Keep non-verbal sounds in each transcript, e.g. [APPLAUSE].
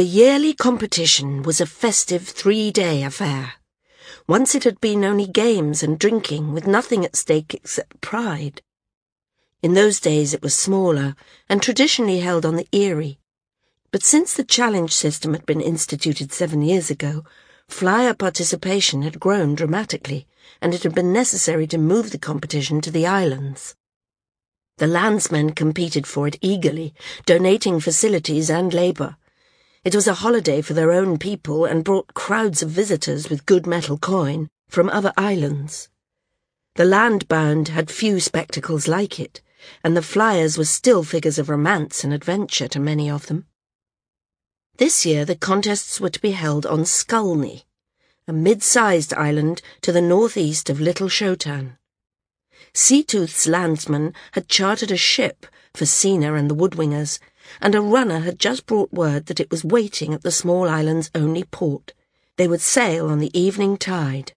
The yearly competition was a festive three-day affair. Once it had been only games and drinking, with nothing at stake except pride. In those days it was smaller, and traditionally held on the Eyrie. But since the challenge system had been instituted seven years ago, flyer participation had grown dramatically, and it had been necessary to move the competition to the islands. The landsmen competed for it eagerly, donating facilities and labour. It was a holiday for their own people and brought crowds of visitors with good metal coin from other islands. The land-bound had few spectacles like it, and the flyers were still figures of romance and adventure to many of them. This year the contests were to be held on Skulny, a mid-sized island to the northeast of Little Shotan. Seatooth's landsman had chartered a ship for Sina and the Woodwingers and a runner had just brought word that it was waiting at the small island's only port. They would sail on the evening tide.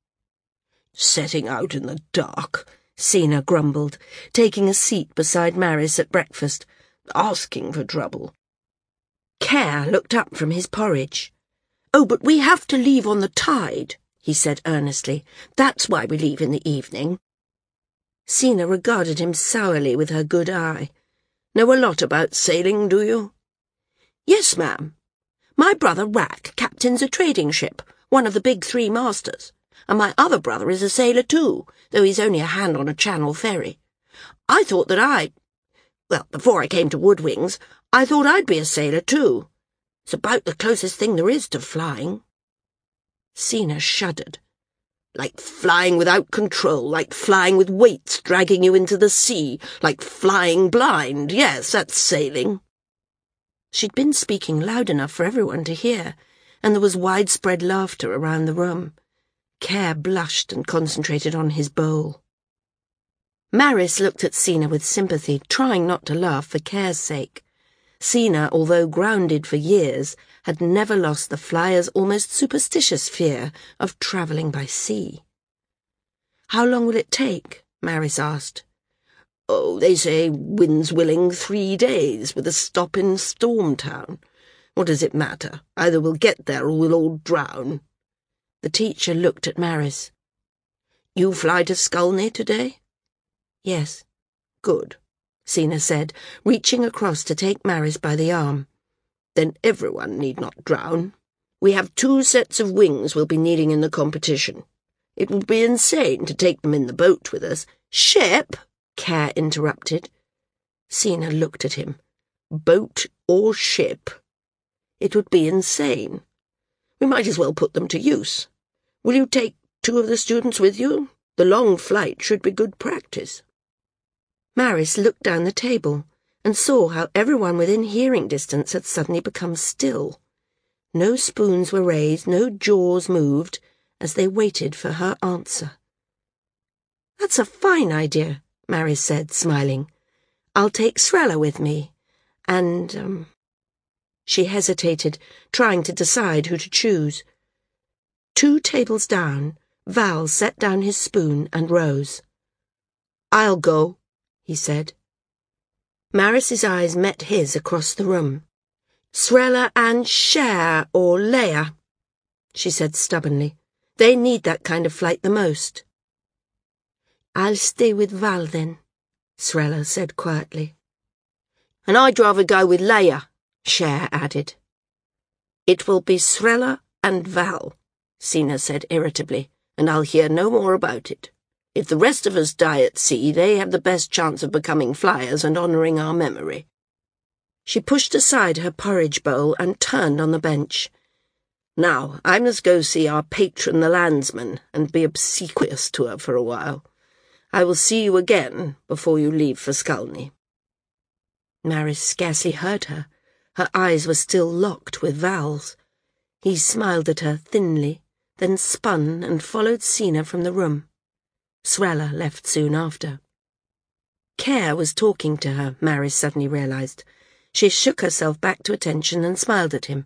Setting out in the dark, Sina grumbled, taking a seat beside Maris at breakfast. Asking for trouble. Care looked up from his porridge. Oh, but we have to leave on the tide, he said earnestly. That's why we leave in the evening. Sina regarded him sourly with her good eye. Know a lot about sailing, do you? Yes, ma'am. My brother Rack captains a trading ship, one of the big three masters, and my other brother is a sailor too, though he's only a hand on a channel ferry. I thought that I... Well, before I came to Woodwings, I thought I'd be a sailor too. It's about the closest thing there is to flying. Sina shuddered. Like flying without control, like flying with weights dragging you into the sea, like flying blind. Yes, that's sailing. She'd been speaking loud enough for everyone to hear, and there was widespread laughter around the room. Care blushed and concentrated on his bowl. Maris looked at Sina with sympathy, trying not to laugh for Care's sake. Sina, although grounded for years, had never lost the flyer's almost superstitious fear of travelling by sea. How long will it take? Maris asked. Oh, they say, winds willing, three days, with a stop in Stormtown. What does it matter? Either we'll get there or we'll all drown. The teacher looked at Maris. You fly to Skulny today? Yes. Good. Sina said, reaching across to take Maris by the arm. Then everyone need not drown. We have two sets of wings we'll be needing in the competition. It would be insane to take them in the boat with us. Ship? Care interrupted. Sina looked at him. Boat or ship? It would be insane. We might as well put them to use. Will you take two of the students with you? The long flight should be good practice. Maris looked down the table and saw how everyone within hearing distance had suddenly become still. No spoons were raised, no jaws moved, as they waited for her answer. That's a fine idea, Maris said, smiling. I'll take Srella with me. And, um... She hesitated, trying to decide who to choose. Two tables down, Val set down his spoon and rose. I'll go, he said. Maris's eyes met his across the room. Srella and Cher or Leia, she said stubbornly. They need that kind of flight the most. I'll stay with Val then, Srella said quietly. And I'd rather go with Leia, Cher added. It will be Srella and Val, Sina said irritably, and I'll hear no more about it. If the rest of us die at sea, they have the best chance of becoming flyers and honouring our memory. She pushed aside her porridge bowl and turned on the bench. Now, I must go see our patron the landsman and be obsequious to her for a while. I will see you again before you leave for Skulny. Maris scarcely heard her. Her eyes were still locked with Val's. He smiled at her thinly, then spun and followed Sina from the room. Srella left soon after. Care was talking to her, Maris suddenly realized. She shook herself back to attention and smiled at him.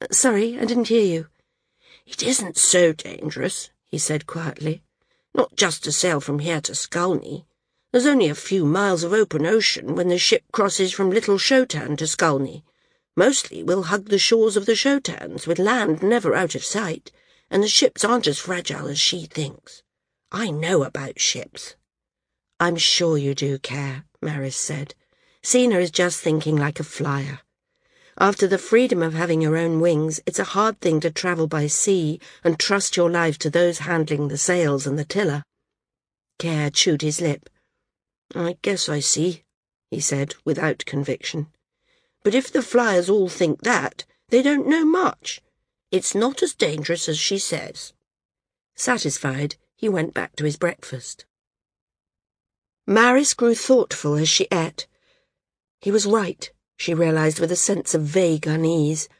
Uh, sorry, I didn't hear you. It isn't so dangerous, he said quietly. Not just to sail from here to Skulny. There's only a few miles of open ocean when the ship crosses from Little Shotan to Skulny. Mostly we'll hug the shores of the Shotans, with land never out of sight, and the ships aren't as fragile as she thinks. I know about ships. I'm sure you do Care, Maris said. Sina is just thinking like a flyer. After the freedom of having your own wings, it's a hard thing to travel by sea and trust your life to those handling the sails and the tiller. Care chewed his lip. I guess I see, he said without conviction. But if the flyers all think that, they don't know much. It's not as dangerous as she says. Satisfied, he went back to his breakfast. Maris grew thoughtful as she ate. He was right, she realized with a sense of vague unease.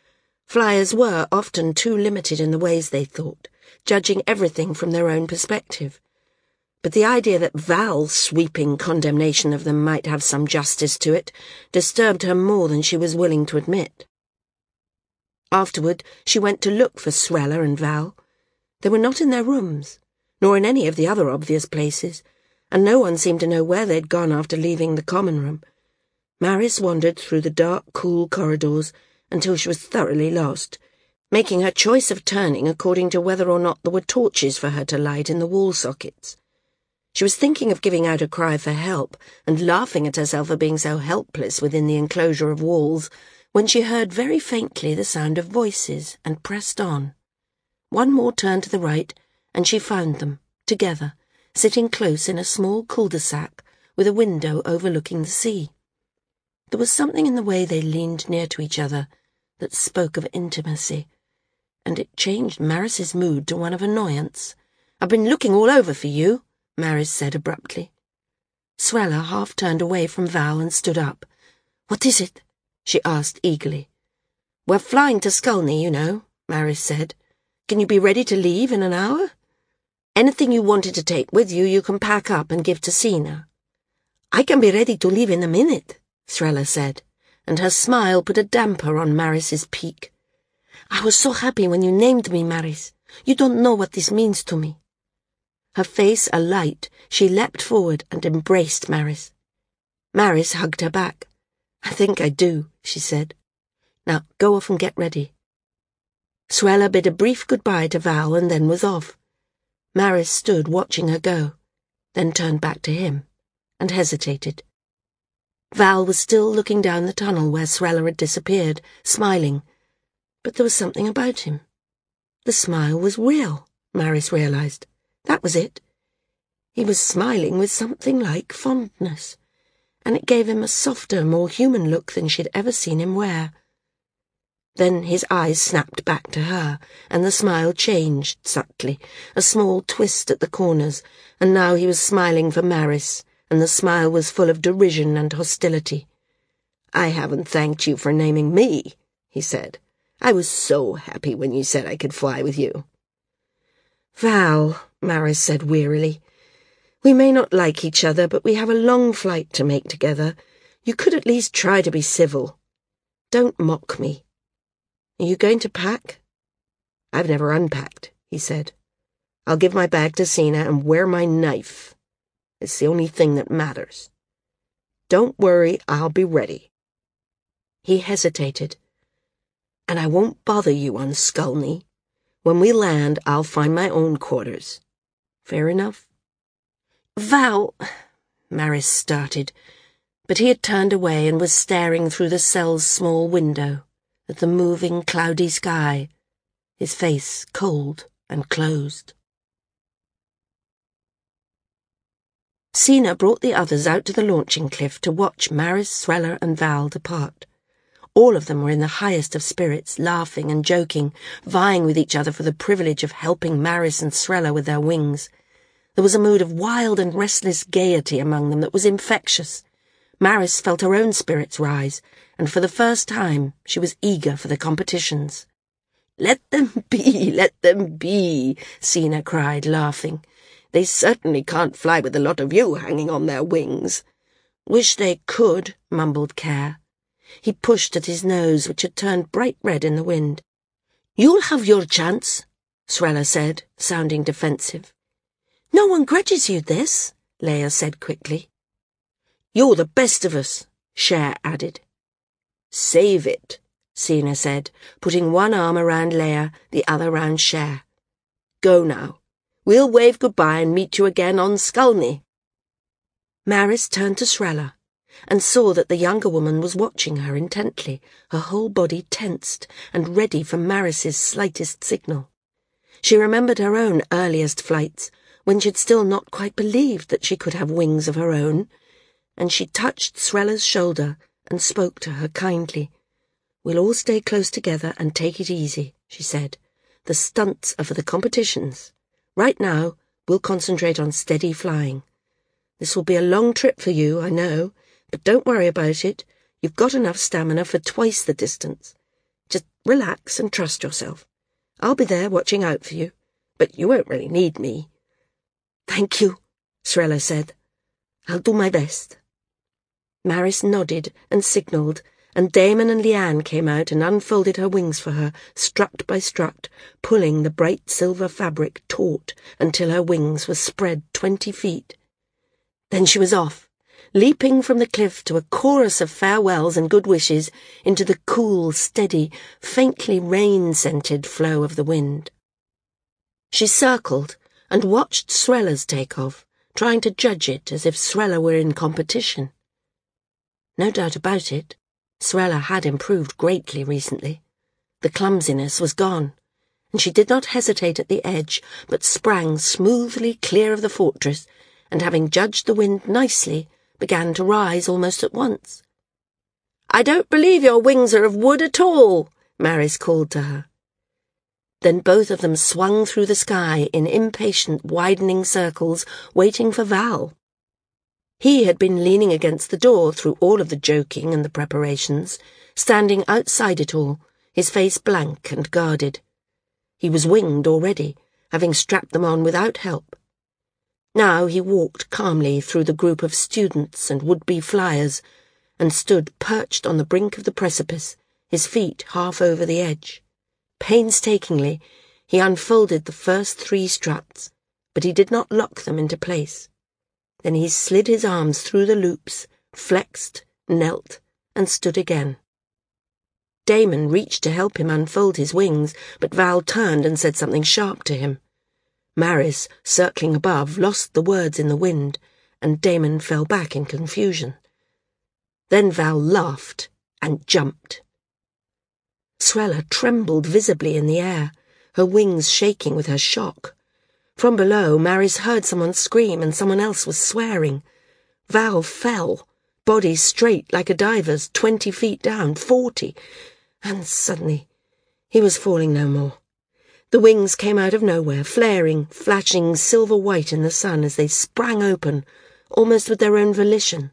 Flyers were often too limited in the ways they thought, judging everything from their own perspective. But the idea that Val's sweeping condemnation of them might have some justice to it disturbed her more than she was willing to admit. Afterward, she went to look for Srella and Val. They were not in their rooms, nor in any of the other obvious places, and no one seemed to know where they'd gone after leaving the common room. Maris wandered through the dark, cool corridors until she was thoroughly lost, making her choice of turning according to whether or not there were torches for her to light in the wall sockets. She was thinking of giving out a cry for help and laughing at herself for being so helpless within the enclosure of walls when she heard very faintly the sound of voices and pressed on. One more turn to the right, and she found them, together, sitting close in a small cul-de-sac with a window overlooking the sea. There was something in the way they leaned near to each other that spoke of intimacy, and it changed Maris's mood to one of annoyance. I've been looking all over for you, Maris said abruptly. Srella half turned away from Val and stood up. What is it? she asked eagerly. We're flying to Skulny, you know, Maris said. Can you be ready to leave in an hour? Anything you wanted to take with you, you can pack up and give to Sina. I can be ready to leave in a minute, Srella said, and her smile put a damper on Maris's pique. I was so happy when you named me, Maris. You don't know what this means to me. Her face alight, she leapt forward and embraced Maris. Maris hugged her back. I think I do, she said. Now go off and get ready. Srella bid a brief goodbye to Val and then was off. Maris stood watching her go, then turned back to him, and hesitated. Val was still looking down the tunnel where Srella had disappeared, smiling, but there was something about him. The smile was real, Maris realized. That was it. He was smiling with something like fondness and it gave him a softer, more human look than she'd ever seen him wear. Then his eyes snapped back to her, and the smile changed subtly, a small twist at the corners, and now he was smiling for Maris, and the smile was full of derision and hostility. I haven't thanked you for naming me, he said. I was so happy when you said I could fly with you. Val, Maris said wearily, we may not like each other, but we have a long flight to make together. You could at least try to be civil. Don't mock me. Are you going to pack? I've never unpacked, he said. I'll give my bag to Sina and wear my knife. It's the only thing that matters. Don't worry, I'll be ready. He hesitated. And I won't bother you on Skulny. When we land, I'll find my own quarters. Fair enough? Val, Maris started, but he had turned away and was staring through the cell's small window at the moving cloudy sky, his face cold and closed. Sina brought the others out to the launching cliff to watch Maris, Srella, and Val depart. All of them were in the highest of spirits, laughing and joking, vying with each other for the privilege of helping Maris and Srella with their wings. There was a mood of wild and restless gaiety among them that was infectious. Maris felt her own spirits rise, and for the first time she was eager for the competitions. Let them [LAUGHS] be, let them be, Sina cried, laughing. They certainly can't fly with a lot of you hanging on their wings. Wish they could, mumbled Care. He pushed at his nose, which had turned bright red in the wind. You'll have your chance, Srella said, sounding defensive. No one grudges you this, Leia said quickly. You're the best of us, Cher added. Save it, Sina said, putting one arm around Leia, the other round Cher. Go now. We'll wave goodbye and meet you again on Skulny. Maris turned to Srella and saw that the younger woman was watching her intently, her whole body tensed and ready for Maris's slightest signal. She remembered her own earliest flights, when she'd still not quite believed that she could have wings of her own, and she touched Srella's shoulder and spoke to her kindly. We'll all stay close together and take it easy, she said. The stunts are for the competitions. Right now, we'll concentrate on steady flying. This will be a long trip for you, I know, but don't worry about it. You've got enough stamina for twice the distance. Just relax and trust yourself. I'll be there watching out for you, but you won't really need me. Thank you, Srella said. I'll do my best. Maris nodded and signalled, and Damon and Leanne came out and unfolded her wings for her, strut by strut, pulling the bright silver fabric taut until her wings were spread twenty feet. Then she was off, leaping from the cliff to a chorus of farewells and good wishes into the cool, steady, faintly rain-scented flow of the wind. She circled and watched Srella's take off, trying to judge it as if Srella were in competition. No doubt about it, Srella had improved greatly recently. The clumsiness was gone, and she did not hesitate at the edge, but sprang smoothly clear of the fortress, and having judged the wind nicely, began to rise almost at once. I don't believe your wings are of wood at all, Maris called to her. Then both of them swung through the sky in impatient, widening circles, waiting for Val. He had been leaning against the door through all of the joking and the preparations, standing outside it all, his face blank and guarded. He was winged already, having strapped them on without help. Now he walked calmly through the group of students and would-be flyers, and stood perched on the brink of the precipice, his feet half over the edge. Painstakingly, he unfolded the first three struts, but he did not lock them into place. Then he slid his arms through the loops, flexed, knelt, and stood again. Damon reached to help him unfold his wings, but Val turned and said something sharp to him. Maris, circling above, lost the words in the wind, and Damon fell back in confusion. Then Val laughed and jumped. Srella trembled visibly in the air, her wings shaking with her shock. From below, Maris heard someone scream and someone else was swearing. Val fell, body straight like a diver's, twenty feet down, forty, and suddenly he was falling no more. The wings came out of nowhere, flaring, flashing silver white in the sun as they sprang open, almost with their own volition.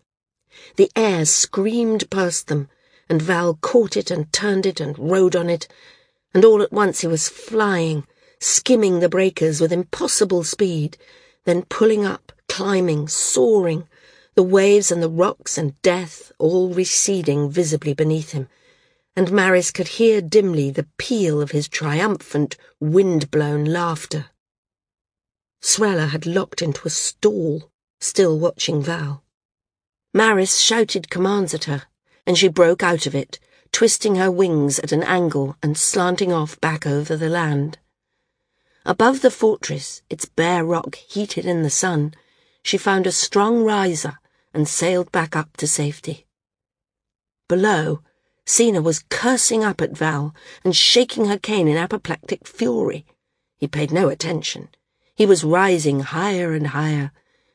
The air screamed past them, and Val caught it and turned it and rode on it, and all at once he was flying, skimming the breakers with impossible speed, then pulling up, climbing, soaring, the waves and the rocks and death all receding visibly beneath him, and Maris could hear dimly the peal of his triumphant, wind-blown laughter. Srella had locked into a stall, still watching Val. Maris shouted commands at her, and she broke out of it, twisting her wings at an angle and slanting off back over the land. Above the fortress, its bare rock heated in the sun, she found a strong riser and sailed back up to safety. Below, Sina was cursing up at Val and shaking her cane in apoplectic fury. He paid no attention. He was rising higher and higher,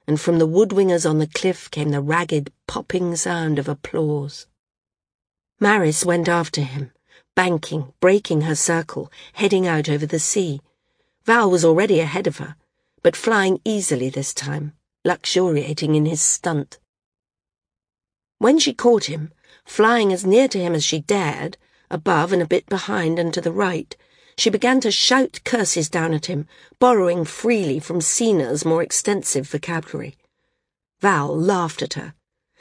and from the woodwingers on the cliff came the ragged, popping sound of applause. Maris went after him, banking, breaking her circle, heading out over the sea. Val was already ahead of her, but flying easily this time, luxuriating in his stunt. When she caught him, flying as near to him as she dared, above and a bit behind and to the right, she began to shout curses down at him, borrowing freely from Sina's more extensive vocabulary. Val laughed at her.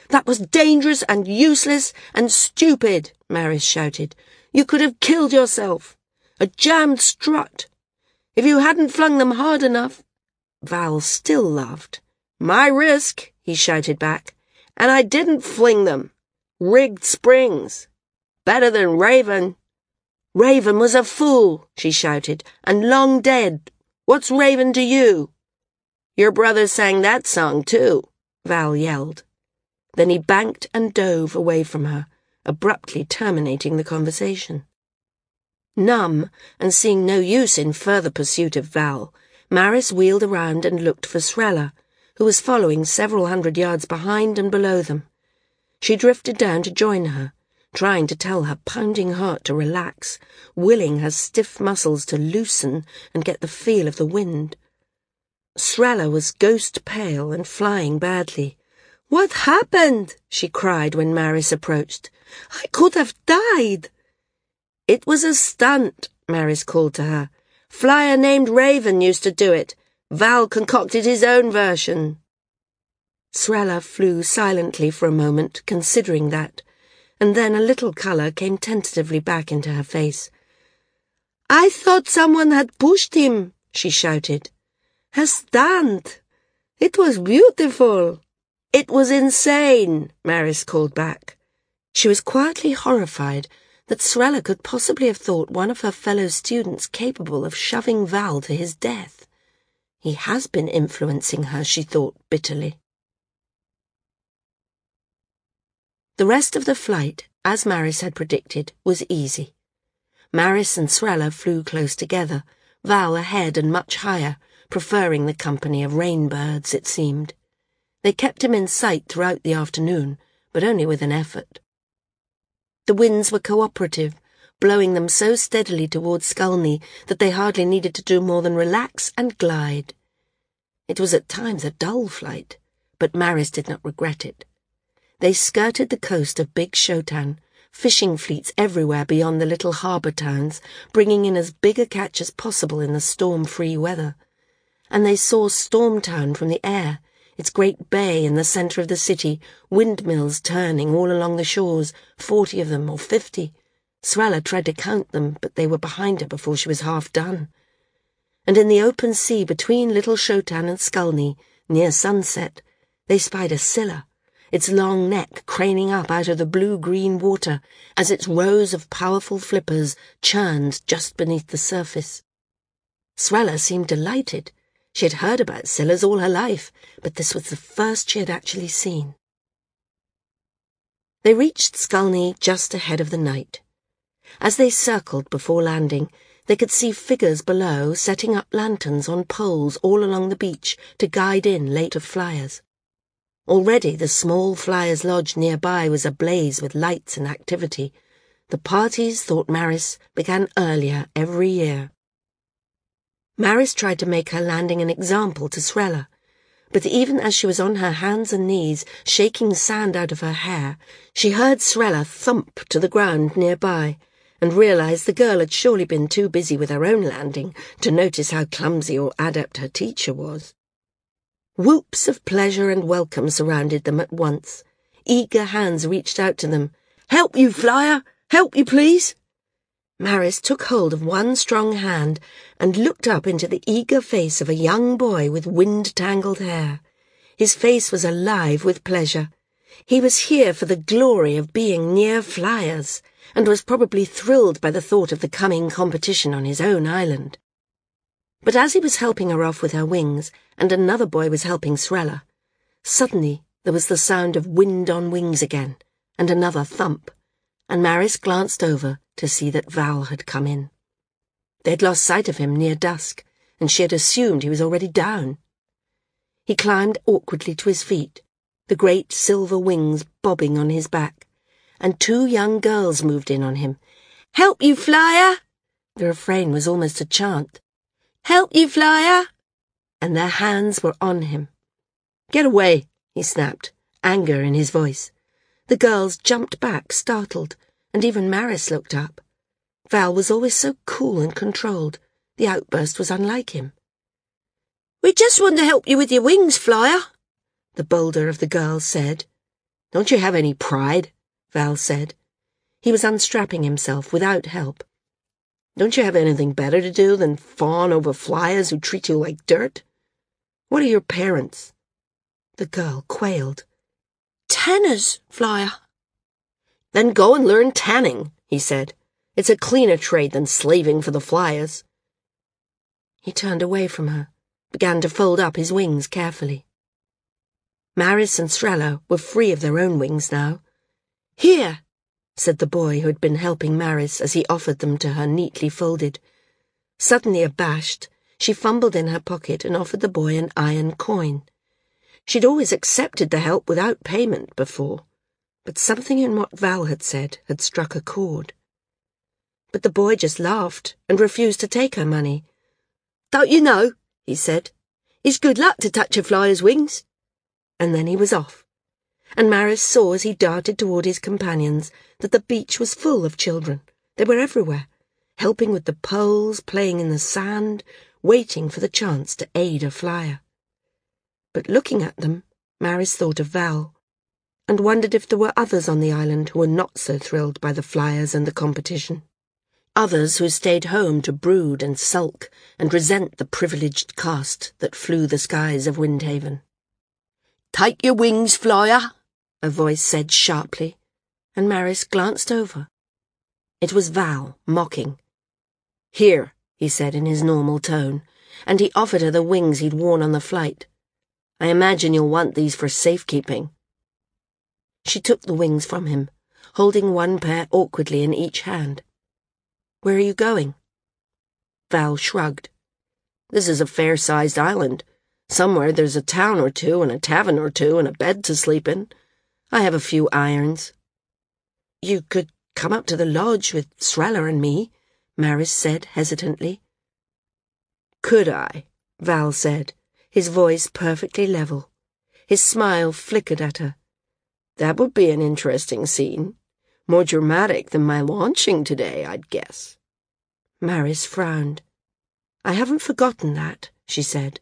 That was dangerous and useless and stupid, Maris shouted. You could have killed yourself. A jammed strut. If you hadn't flung them hard enough. Val still laughed. My risk, he shouted back. And I didn't fling them. Rigged springs. Better than Raven. Raven was a fool, she shouted, and long dead. What's Raven to you? Your brother sang that song, too, Val yelled. Then he banked and dove away from her, abruptly terminating the conversation. Numb, and seeing no use in further pursuit of Val, Maris wheeled around and looked for Srella, who was following several hundred yards behind and below them. She drifted down to join her, trying to tell her pounding heart to relax, willing her stiff muscles to loosen and get the feel of the wind. Srella was ghost pale and flying badly. What happened? she cried when Maris approached. I could have died. It was a stunt, Maris called to her. Flyer named Raven used to do it. Val concocted his own version. Srella flew silently for a moment, considering that, and then a little colour came tentatively back into her face. I thought someone had pushed him, she shouted. A stunt! It was beautiful. It was insane, Maris called back. She was quietly horrified that Srella could possibly have thought one of her fellow students capable of shoving Val to his death. He has been influencing her, she thought bitterly. The rest of the flight, as Maris had predicted, was easy. Maris and Srella flew close together, Val ahead and much higher, preferring the company of rainbirds, it seemed. They kept him in sight throughout the afternoon, but only with an effort. The winds were cooperative, blowing them so steadily towards Skulny that they hardly needed to do more than relax and glide. It was at times a dull flight, but Maris did not regret it. They skirted the coast of Big Shotan, fishing fleets everywhere beyond the little harbour towns, bringing in as big a catch as possible in the storm-free weather. And they saw Stormtown from the air, its great bay in the centre of the city, windmills turning all along the shores, forty of them or fifty. Srella tried to count them, but they were behind her before she was half done. And in the open sea between Little Shotan and Skulny, near sunset, they spied a Scylla, its long neck craning up out of the blue-green water as its rows of powerful flippers churned just beneath the surface. Srella seemed delighted. She had heard about Scyllas all her life, but this was the first she had actually seen. They reached Skulny just ahead of the night. As they circled before landing, they could see figures below setting up lanterns on poles all along the beach to guide in later flyers. Already the small flyers' lodge nearby was ablaze with lights and activity. The parties, thought Maris, began earlier every year. Maris tried to make her landing an example to Srella, but even as she was on her hands and knees, shaking sand out of her hair, she heard Srella thump to the ground nearby, and realized the girl had surely been too busy with her own landing to notice how clumsy or adept her teacher was. Whoops of pleasure and welcome surrounded them at once. Eager hands reached out to them. Help you, Flyer! Help you, please! Maris took hold of one strong hand and looked up into the eager face of a young boy with wind-tangled hair. His face was alive with pleasure. He was here for the glory of being near flyers, and was probably thrilled by the thought of the coming competition on his own island. But as he was helping her off with her wings, and another boy was helping Srella, suddenly there was the sound of wind on wings again, and another thump, and Maris glanced over to see that Val had come in. They'd lost sight of him near dusk, and she had assumed he was already down. He climbed awkwardly to his feet, the great silver wings bobbing on his back, and two young girls moved in on him. Help you, Flyer! The refrain was almost a chant. Help you, Flyer! And their hands were on him. Get away, he snapped, anger in his voice. The girls jumped back, startled, and even Maris looked up. Val was always so cool and controlled. The outburst was unlike him. We just want to help you with your wings, Flyer, the bolder of the girls said. Don't you have any pride? Val said. He was unstrapping himself without help. Don't you have anything better to do than fawn over flyers who treat you like dirt? What are your parents? The girl quailed. Tanners, Flyer. Then go and learn tanning, he said. It's a cleaner trade than slaving for the flyers. He turned away from her, began to fold up his wings carefully. Maris and Srella were free of their own wings now. Here, said the boy who had been helping Maris as he offered them to her neatly folded. Suddenly abashed, she fumbled in her pocket and offered the boy an iron coin. She'd always accepted the help without payment before, but something in what Val had said had struck a chord. But the boy just laughed and refused to take her money. Don't you know, he said, it's good luck to touch a flyer's wings. And then he was off. And Maris saw as he darted toward his companions that the beach was full of children. They were everywhere, helping with the poles, playing in the sand, waiting for the chance to aid a flyer. But looking at them, Maris thought of Val, and wondered if there were others on the island who were not so thrilled by the flyers and the competition. Others who stayed home to brood and sulk and resent the privileged caste that flew the skies of Windhaven. Take your wings, flyer, a voice said sharply, and Maris glanced over. It was Val, mocking. Here, he said in his normal tone, and he offered her the wings he'd worn on the flight. I imagine you'll want these for safekeeping. She took the wings from him, holding one pair awkwardly in each hand. Where are you going? Val shrugged. This is a fair-sized island. Somewhere there's a town or two and a tavern or two and a bed to sleep in. I have a few irons. You could come up to the lodge with Srella and me, Maris said hesitantly. Could I? Val said, his voice perfectly level. His smile flickered at her. That would be an interesting scene. More dramatic than my launching today, I'd guess. Maris frowned. I haven't forgotten that, she said.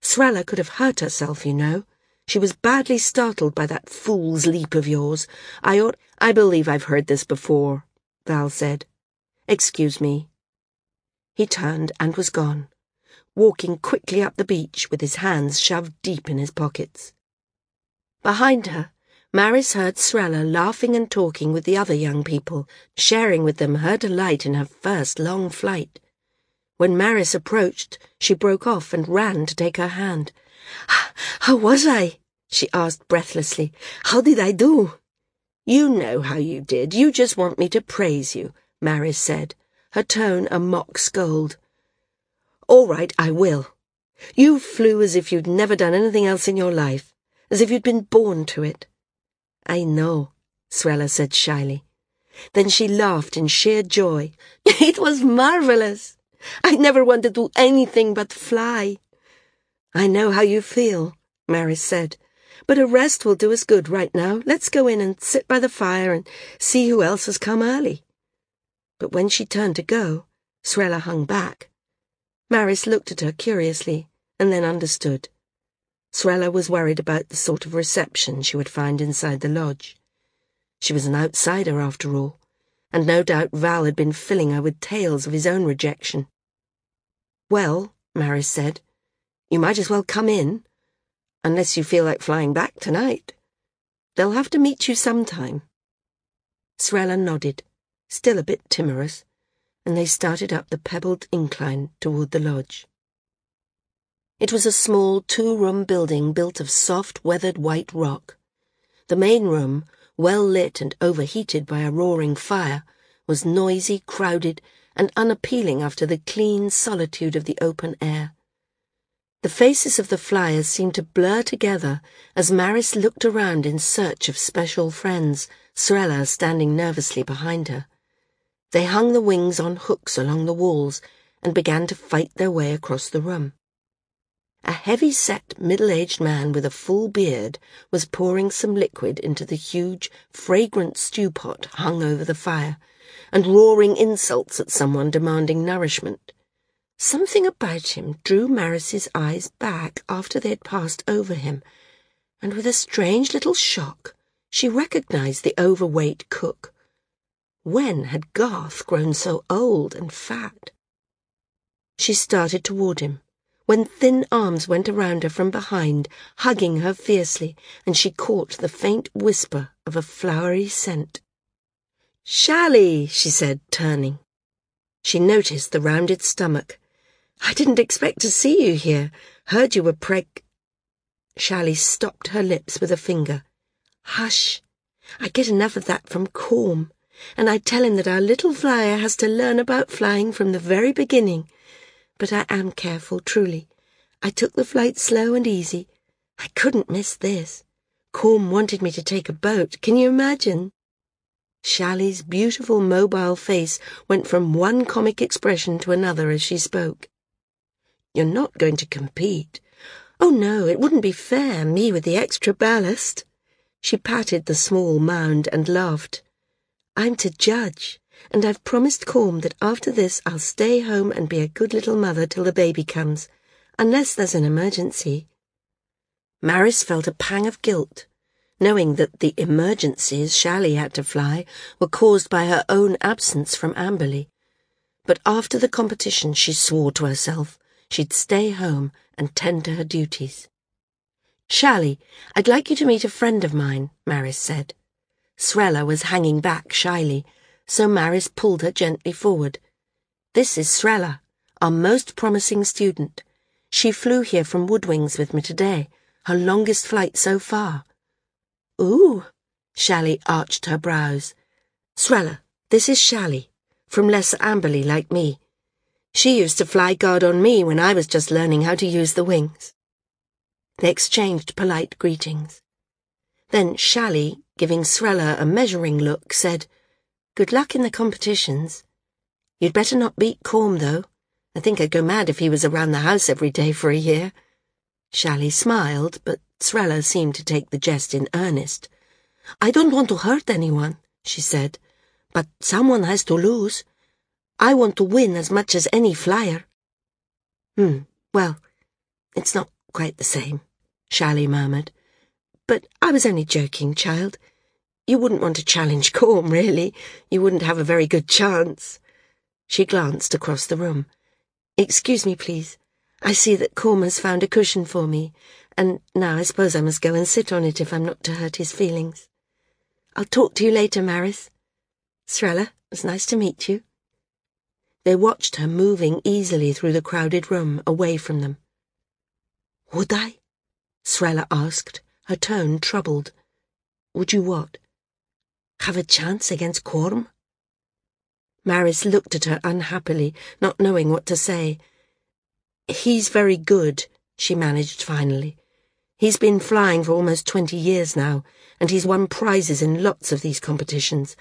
Srella could have hurt herself, you know. She was badly startled by that fool's leap of yours. I ought... I believe I've heard this before, Val said. Excuse me. He turned and was gone, walking quickly up the beach with his hands shoved deep in his pockets. Behind her, Maris heard Srella laughing and talking with the other young people, sharing with them her delight in her first long flight. When Maris approached, she broke off and ran to take her hand. Ah, how was I? she asked breathlessly. How did I do? You know how you did. You just want me to praise you, Maris said, her tone a mock scold. All right, I will. You flew as if you'd never done anything else in your life, as if you'd been born to it. I know, Srella said shyly. Then she laughed in sheer joy. [LAUGHS] It was marvelous. I never wanted to do anything but fly. I know how you feel, Maris said, but a rest will do us good right now. Let's go in and sit by the fire and see who else has come early. But when she turned to go, Srella hung back. Maris looked at her curiously and then understood. Srella was worried about the sort of reception she would find inside the lodge. She was an outsider, after all, and no doubt Val had been filling her with tales of his own rejection. Well, Maris said, you might as well come in, unless you feel like flying back tonight. They'll have to meet you sometime. Srella nodded, still a bit timorous, and they started up the pebbled incline toward the lodge. It was a small two-room building built of soft, weathered white rock. The main room, well lit and overheated by a roaring fire, was noisy, crowded, and unappealing after the clean solitude of the open air. The faces of the flyers seemed to blur together as Maris looked around in search of special friends, Srella standing nervously behind her. They hung the wings on hooks along the walls and began to fight their way across the room. A heavy-set, middle-aged man with a full beard was pouring some liquid into the huge, fragrant stew pot hung over the fire, and roaring insults at someone demanding nourishment. Something about him drew Maris's eyes back after they had passed over him, and with a strange little shock, she recognized the overweight cook. When had Garth grown so old and fat? She started toward him when thin arms went around her from behind, hugging her fiercely, and she caught the faint whisper of a flowery scent. Shally, she said, turning. She noticed the rounded stomach. I didn't expect to see you here. Heard you were preg... Shally stopped her lips with a finger. Hush. I get enough of that from Corm, and I tell him that our little flyer has to learn about flying from the very beginning. But I am careful, truly. I took the flight slow and easy. I couldn't miss this. Corm wanted me to take a boat. Can you imagine? Shally's beautiful mobile face went from one comic expression to another as she spoke. You're not going to compete. Oh no, it wouldn't be fair, me with the extra ballast. She patted the small mound and laughed. I'm to judge, and I've promised Corm that after this I'll stay home and be a good little mother till the baby comes, unless there's an emergency. Maris felt a pang of guilt knowing that the emergencies Shally had to fly were caused by her own absence from Amberley. But after the competition, she swore to herself she'd stay home and tend to her duties. Shally, I'd like you to meet a friend of mine, Maris said. Srella was hanging back shyly, so Maris pulled her gently forward. This is Srella, our most promising student. She flew here from Woodwings with me today, her longest flight so far. Ooh, Shally arched her brows. Srella, this is Shally, from Lesser Amberley like me. She used to fly guard on me when I was just learning how to use the wings. They exchanged polite greetings. Then Shally, giving Srella a measuring look, said, Good luck in the competitions. You'd better not beat Corm, though. I think I'd go mad if he was around the house every day for a year. Shally smiled, but Srella seemed to take the jest in earnest. I don't want to hurt anyone, she said, but someone has to lose. I want to win as much as any flyer. Hmm, well, it's not quite the same, Shally murmured. But I was only joking, child. You wouldn't want to challenge [LAUGHS] Corm, really. You wouldn't have a very good chance. She glanced across the room. Excuse me, please. I see that Corm has found a cushion for me, and now I suppose I must go and sit on it if I'm not to hurt his feelings. I'll talk to you later, Maris. Srella, it was nice to meet you. They watched her moving easily through the crowded room, away from them. Would I? Srella asked, her tone troubled. Would you what? Have a chance against Corm? Maris looked at her unhappily, not knowing what to say. He's very good, she managed finally. He's been flying for almost twenty years now, and he's won prizes in lots of these competitions.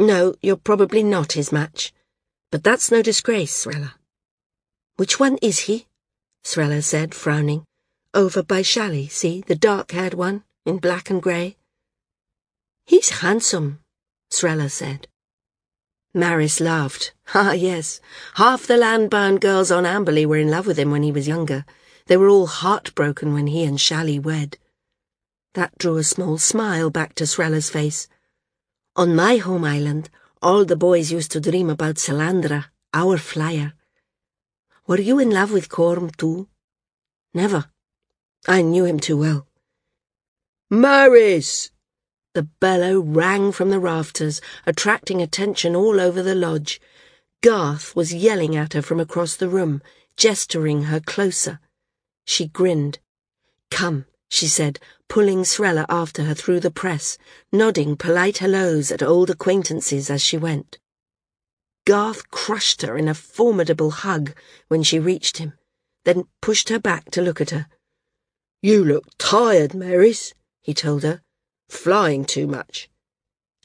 No, you're probably not his match. But that's no disgrace, Srella. Which one is he? Srella said, frowning. Over by Shally, see, the dark-haired one, in black and grey. He's handsome, Srella said. Maris laughed. [LAUGHS] Ah, yes, half the land-bound girls on Amberley were in love with him when he was younger. They were all heartbroken when he and Shally wed. That drew a small smile back to Srella's face. On my home island, all the boys used to dream about Salandra, our flyer. Were you in love with Corm too? Never. I knew him too well. Maris! The bellow rang from the rafters, attracting attention all over the lodge. Garth was yelling at her from across the room, gesturing her closer. She grinned. Come, she said, pulling Srella after her through the press, nodding polite hellos at old acquaintances as she went. Garth crushed her in a formidable hug when she reached him, then pushed her back to look at her. You look tired, Maris, he told her. Flying too much.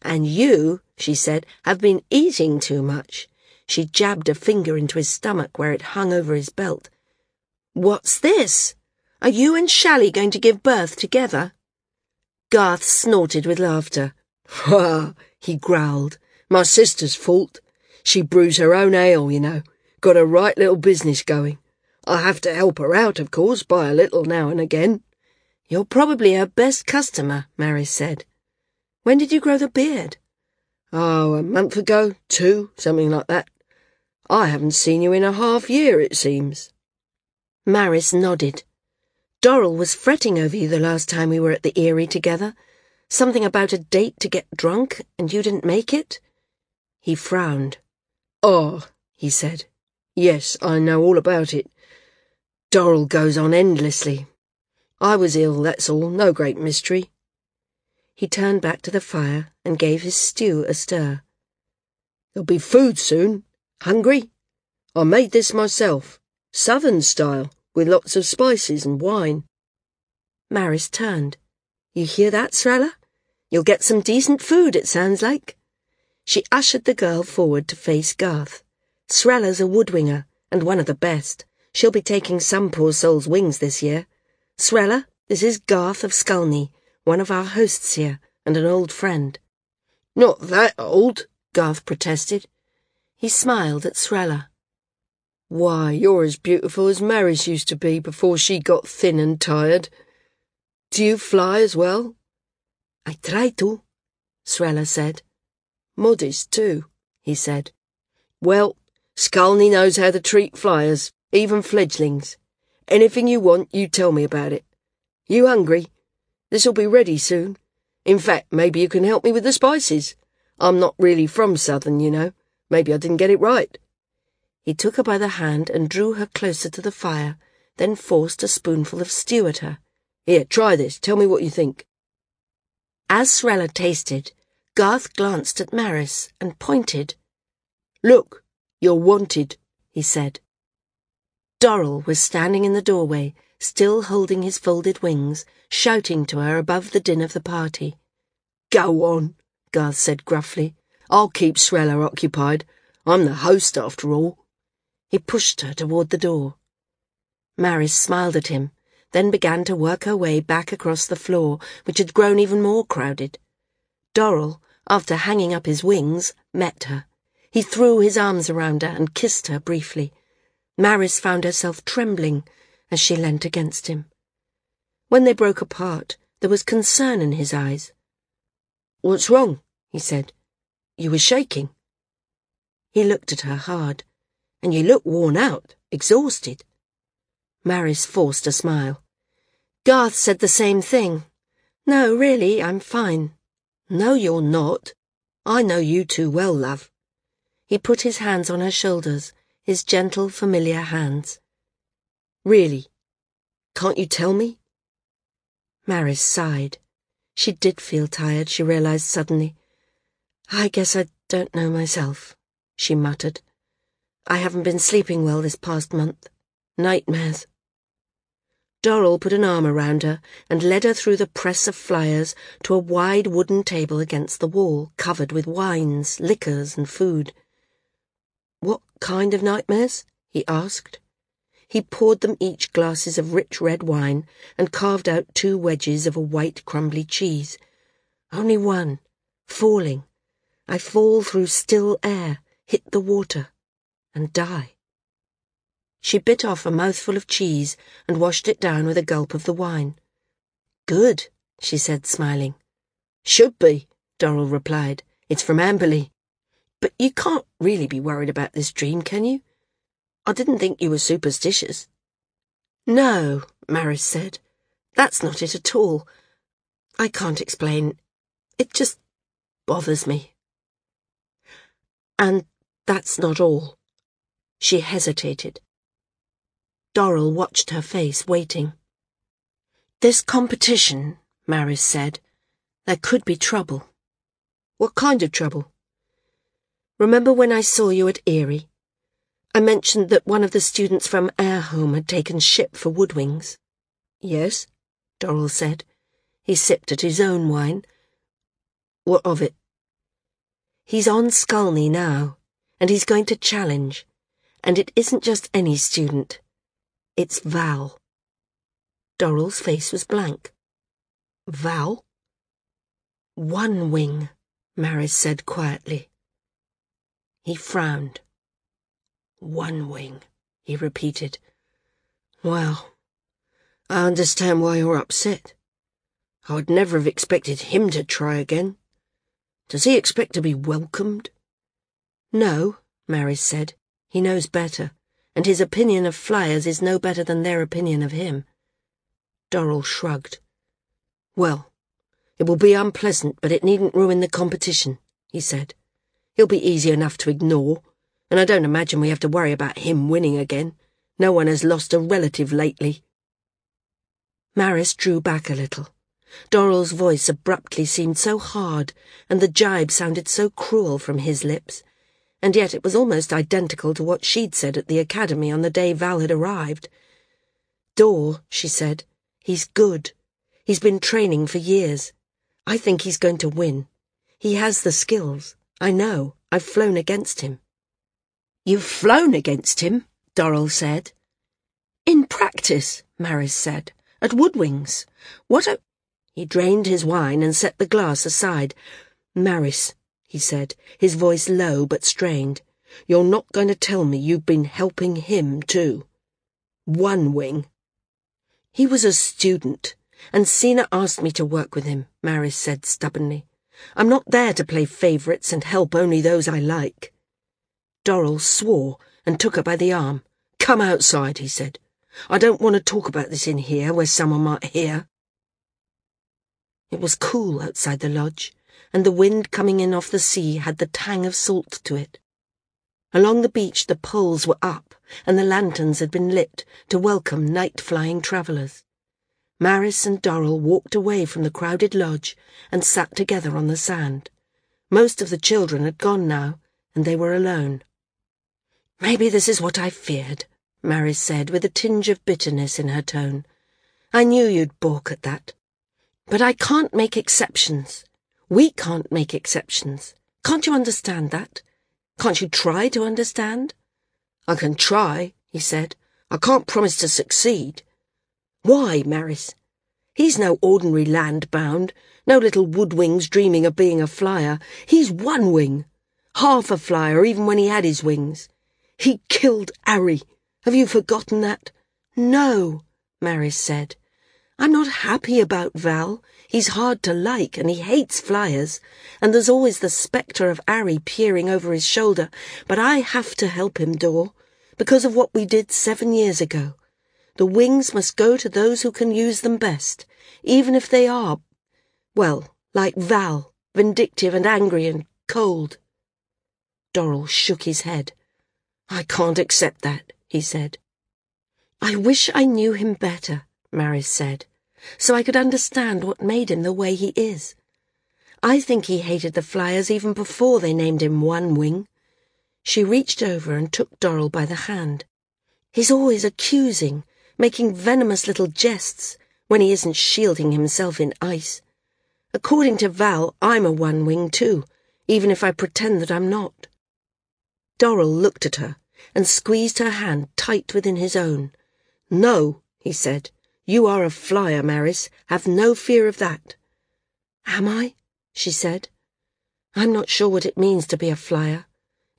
And you, she said, have been eating too much. She jabbed a finger into his stomach where it hung over his belt. What's this? Are you and Shally going to give birth together? Garth snorted with laughter. [LAUGHS] Ha! he growled. My sister's fault. She brews her own ale, you know. Got a right little business going. I have to help her out, of course, by a little now and again. You're probably her best customer, Maris said. When did you grow the beard? Oh, a month ago, two, something like that. I haven't seen you in a half year, it seems. Maris nodded. Dorrel was fretting over you the last time we were at the Eyrie together. Something about a date to get drunk, and you didn't make it? He frowned. Oh, he said. Yes, I know all about it. Dorrel goes on endlessly. I was ill, that's all, no great mystery. He turned back to the fire and gave his stew a stir. There'll be food soon. Hungry? I made this myself, southern style, with lots of spices and wine. Maris turned. You hear that, Srella? You'll get some decent food, it sounds like. She ushered the girl forward to face Garth. Srella's a woodwinger, and one of the best. She'll be taking some poor soul's wings this year. Srella, this is Garth of Skulny, one of our hosts here, and an old friend. Not that old, Garth protested. He smiled at Srella. Why, you're as beautiful as Maris used to be before she got thin and tired. Do you fly as well? I try to, Srella said. Modest, too, he said. Well, Skulny knows how to treat flyers, even fledglings. Anything you want, you tell me about it. You hungry? This'll be ready soon. In fact, maybe you can help me with the spices. I'm not really from Southern, you know. Maybe I didn't get it right. He took her by the hand and drew her closer to the fire, then forced a spoonful of stew at her. Here, try this. Tell me what you think. As Srella tasted, Garth glanced at Maris and pointed. Look, you're wanted, he said. Dorrel was standing in the doorway, still holding his folded wings, shouting to her above the din of the party. Go on, Garth said gruffly. I'll keep Srella occupied. I'm the host, after all. He pushed her toward the door. Maris smiled at him, then began to work her way back across the floor, which had grown even more crowded. Dorrel, after hanging up his wings, met her. He threw his arms around her and kissed her briefly. Maris found herself trembling as she leant against him. When they broke apart, there was concern in his eyes. What's wrong? he said. You were shaking. He looked at her hard. And you look worn out, exhausted. Maris forced a smile. Garth said the same thing. No, really, I'm fine. No, you're not. I know you too well, love. He put his hands on her shoulders, his gentle, familiar hands. Really? Can't you tell me? Maris sighed. She did feel tired, she realized suddenly. I guess I don't know myself, she muttered. I haven't been sleeping well this past month. Nightmares. Dorrel put an arm around her and led her through the press of flyers to a wide wooden table against the wall, covered with wines, liquors, and food. Kind of nightmares? he asked. He poured them each glasses of rich red wine and carved out two wedges of a white crumbly cheese. Only one. Falling. I fall through still air, hit the water, and die. She bit off a mouthful of cheese and washed it down with a gulp of the wine. Good, she said, smiling. Should be, Dorrel replied. It's from Amberley. But you can't really be worried about this dream, can you? I didn't think you were superstitious. No, Maris said. That's not it at all. I can't explain. It just bothers me. And that's not all. She hesitated. Dorrel watched her face, waiting. This competition, Maris said, there could be trouble. What kind of trouble? Remember when I saw you at Eyrie? I mentioned that one of the students from Airhome had taken ship for Woodwings. Yes, Dorrel said. He sipped at his own wine. What of it? He's on Skulny now, and he's going to challenge. And it isn't just any student. It's Val. Dorrel's face was blank. Val? One wing, Maris said quietly. He frowned. One wing, he repeated. Well, I understand why you're upset. I would never have expected him to try again. Does he expect to be welcomed? No, Maris said. He knows better and his opinion of flyers is no better than their opinion of him. Dorrel shrugged. Well, It will be unpleasant, but it needn't ruin the competition, he said. He'll be easy enough to ignore, and I don't imagine we have to worry about him winning again. No one has lost a relative lately. Maris drew back a little. Dorrel's voice abruptly seemed so hard, and the jibe sounded so cruel from his lips, and yet it was almost identical to what she'd said at the academy on the day Val had arrived. Dor, she said, he's good. He's been training for years. I think he's going to win. He has the skills. I know. I've flown against him. You've flown against him, Dorrel said. In practice, Maris said, at Woodwings. What a... He drained his wine and set the glass aside. Maris, he said, his voice low but strained, you're not going to tell me you've been helping him, too. One wing. He was a student, and Sina asked me to work with him, Maris said stubbornly. I'm not there to play favourites and help only those I like. Dorrel swore and took her by the arm. Come outside, he said. I don't want to talk about this in here where someone might hear. It was cool outside the lodge, and the wind coming in off the sea had the tang of salt to it. Along the beach the poles were up, and the lanterns had been lit to welcome night-flying travellers. Maris and Dorrel walked away from the crowded lodge and sat together on the sand. Most of the children had gone now, and they were alone. Maybe this is what I feared, Maris said with a tinge of bitterness in her tone. I knew you'd balk at that. But I can't make exceptions. We can't make exceptions. Can't you understand that? Can't you try to understand? I can try, he said. I can't promise to succeed. Why, Maris? He's no ordinary land-bound, no little woodwings dreaming of being a flyer. He's one wing, half a flyer even when he had his wings. He killed Ari. Have you forgotten that? No, Maris said. I'm not happy about Val. He's hard to like and he hates flyers, and there's always the spectre of Ari peering over his shoulder, but I have to help him, Dor, because of what we did seven years ago. The wings must go to those who can use them best, even if they are, well, like Val, vindictive and angry and cold. Dorrel shook his head. I can't accept that, he said. I wish I knew him better, Maris said, so I could understand what made him the way he is. I think he hated the flyers even before they named him One Wing. She reached over and took Dorrel by the hand. He's always accusing, making venomous little jests when he isn't shielding himself in ice. According to Val, I'm a one wing too, even if I pretend that I'm not. Dorrel looked at her and squeezed her hand tight within his own. No, he said, you are a flyer, Maris. Have no fear of that. Am I? she said. I'm not sure what it means to be a flyer.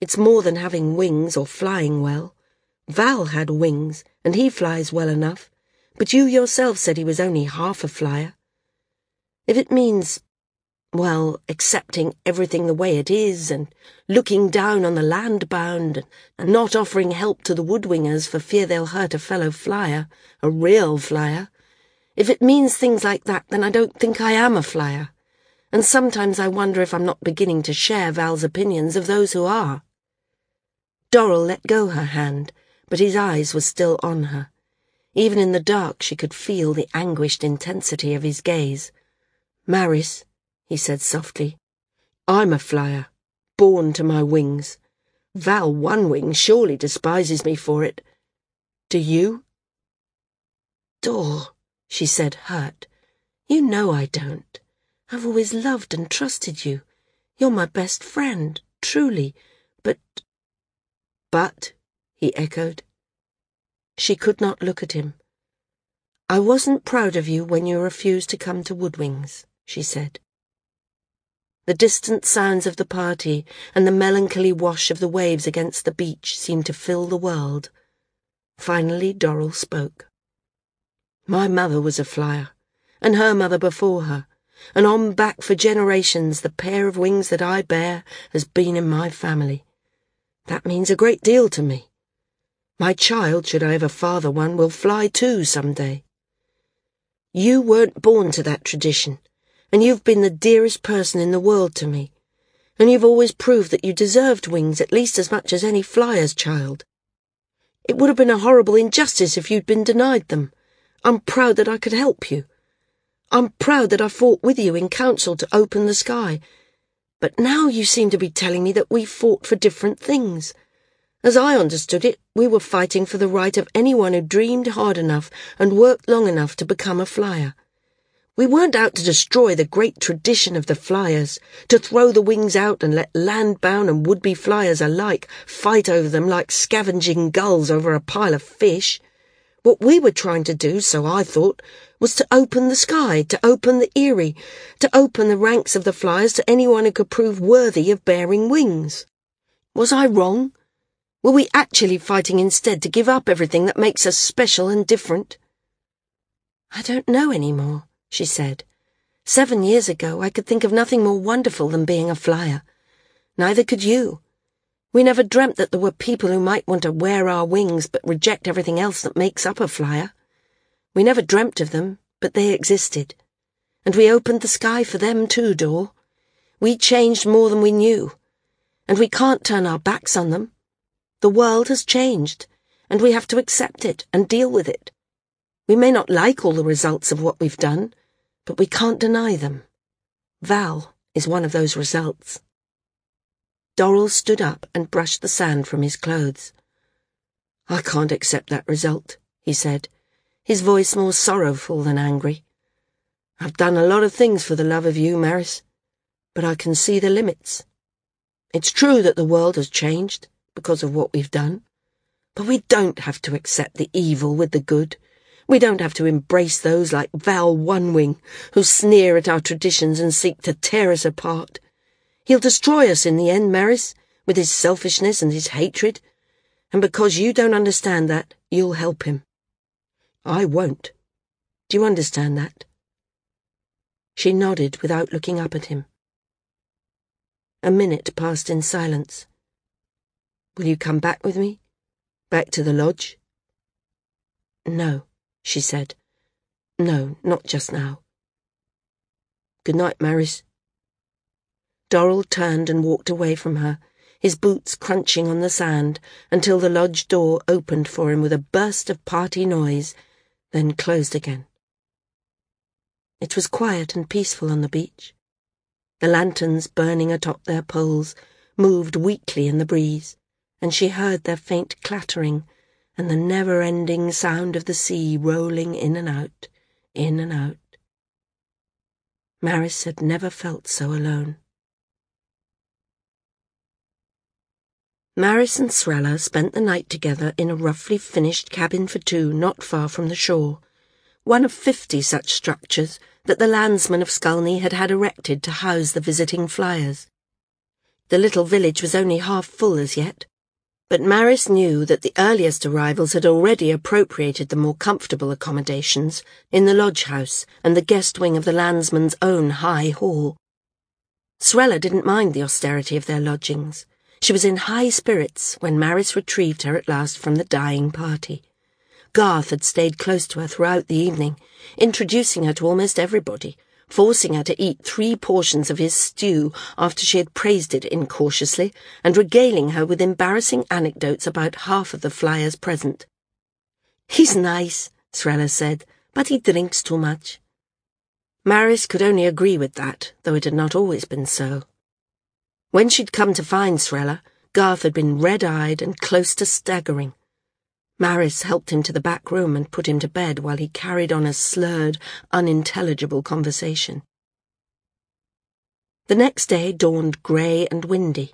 It's more than having wings or flying well. Val had wings, and he flies well enough, but you yourself said he was only half a flyer. If it means, well, accepting everything the way it is, and looking down on the land-bound, and not offering help to the woodwingers for fear they'll hurt a fellow flyer, a real flyer, if it means things like that, then I don't think I am a flyer, and sometimes I wonder if I'm not beginning to share Val's opinions of those who are. Dorrel let go her hand, but his eyes were still on her. Even in the dark she could feel the anguished intensity of his gaze. Maris, he said softly, I'm a flyer, born to my wings. Val One Wing surely despises me for it. Do you? Dor, she said, hurt. You know I don't. I've always loved and trusted you. You're my best friend, truly, but... But, he echoed. She could not look at him. I wasn't proud of you when you refused to come to Woodwings, she said. The distant sounds of the party and the melancholy wash of the waves against the beach seemed to fill the world. Finally Dorrel spoke. My mother was a flyer, and her mother before her, and on back for generations the pair of wings that I bear has been in my family. That means a great deal to me. My child, should I ever father one, will fly too some day. You weren't born to that tradition, and you've been the dearest person in the world to me, and you've always proved that you deserved wings at least as much as any flyer's child. It would have been a horrible injustice if you'd been denied them. I'm proud that I could help you. I'm proud that I fought with you in council to open the sky. But now you seem to be telling me that we fought for different things. As I understood it, we were fighting for the right of anyone who dreamed hard enough and worked long enough to become a flyer. We weren't out to destroy the great tradition of the flyers, to throw the wings out and let land-bound and would-be flyers alike fight over them like scavenging gulls over a pile of fish. What we were trying to do, so I thought, was to open the sky, to open the eyrie, to open the ranks of the flyers to anyone who could prove worthy of bearing wings. Was I wrong? Were we actually fighting instead to give up everything that makes us special and different? I don't know any more she said. Seven years ago, I could think of nothing more wonderful than being a flyer. Neither could you. We never dreamt that there were people who might want to wear our wings but reject everything else that makes up a flyer. We never dreamt of them, but they existed. And we opened the sky for them too, Dor. We changed more than we knew. And we can't turn our backs on them. The world has changed, and we have to accept it and deal with it. We may not like all the results of what we've done, but we can't deny them. Val is one of those results. Dorrel stood up and brushed the sand from his clothes. I can't accept that result, he said, his voice more sorrowful than angry. I've done a lot of things for the love of you, Maris, but I can see the limits. It's true that the world has changed because of what we've done, but we don't have to accept the evil with the good we don't have to embrace those like Val Onewing, who sneer at our traditions and seek to tear us apart. He'll destroy us in the end, Maris, with his selfishness and his hatred. And because you don't understand that, you'll help him. I won't. Do you understand that? She nodded without looking up at him. A minute passed in silence. Will you come back with me? Back to the lodge? No she said. No, not just now. Good night, Maris. Dorrel turned and walked away from her, his boots crunching on the sand, until the lodge door opened for him with a burst of party noise, then closed again. It was quiet and peaceful on the beach. The lanterns burning atop their poles moved weakly in the breeze, and she heard their faint clattering and the never-ending sound of the sea rolling in and out, in and out. Maris had never felt so alone. Maris and Srella spent the night together in a roughly finished cabin for two not far from the shore, one of fifty such structures that the landsmen of Skulny had had erected to house the visiting flyers. The little village was only half full as yet, but Maris knew that the earliest arrivals had already appropriated the more comfortable accommodations in the lodge house and the guest wing of the landsman's own high hall. Srella didn't mind the austerity of their lodgings. She was in high spirits when Maris retrieved her at last from the dying party. Garth had stayed close to her throughout the evening, introducing her to almost everybody, forcing her to eat three portions of his stew after she had praised it incautiously, and regaling her with embarrassing anecdotes about half of the flyers present. He's nice, Srella said, but he drinks too much. Maris could only agree with that, though it had not always been so. When she'd come to find Srella, Garth had been red-eyed and close to staggering. Maris helped him to the back room and put him to bed while he carried on a slurred, unintelligible conversation. The next day dawned grey and windy.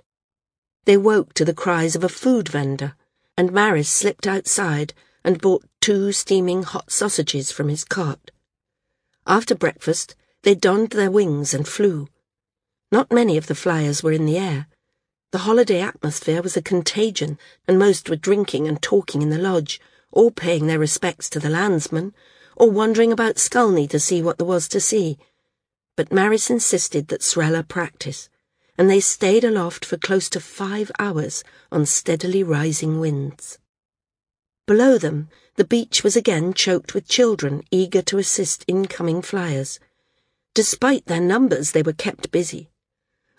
They woke to the cries of a food vendor, and Maris slipped outside and bought two steaming hot sausages from his cart. After breakfast, they donned their wings and flew. Not many of the flyers were in the air, the holiday atmosphere was a contagion, and most were drinking and talking in the lodge, or paying their respects to the landsman, or wandering about Skulny to see what there was to see. But Maris insisted that Srella practice, and they stayed aloft for close to five hours on steadily rising winds. Below them, the beach was again choked with children eager to assist incoming flyers. Despite their numbers, they were kept busy.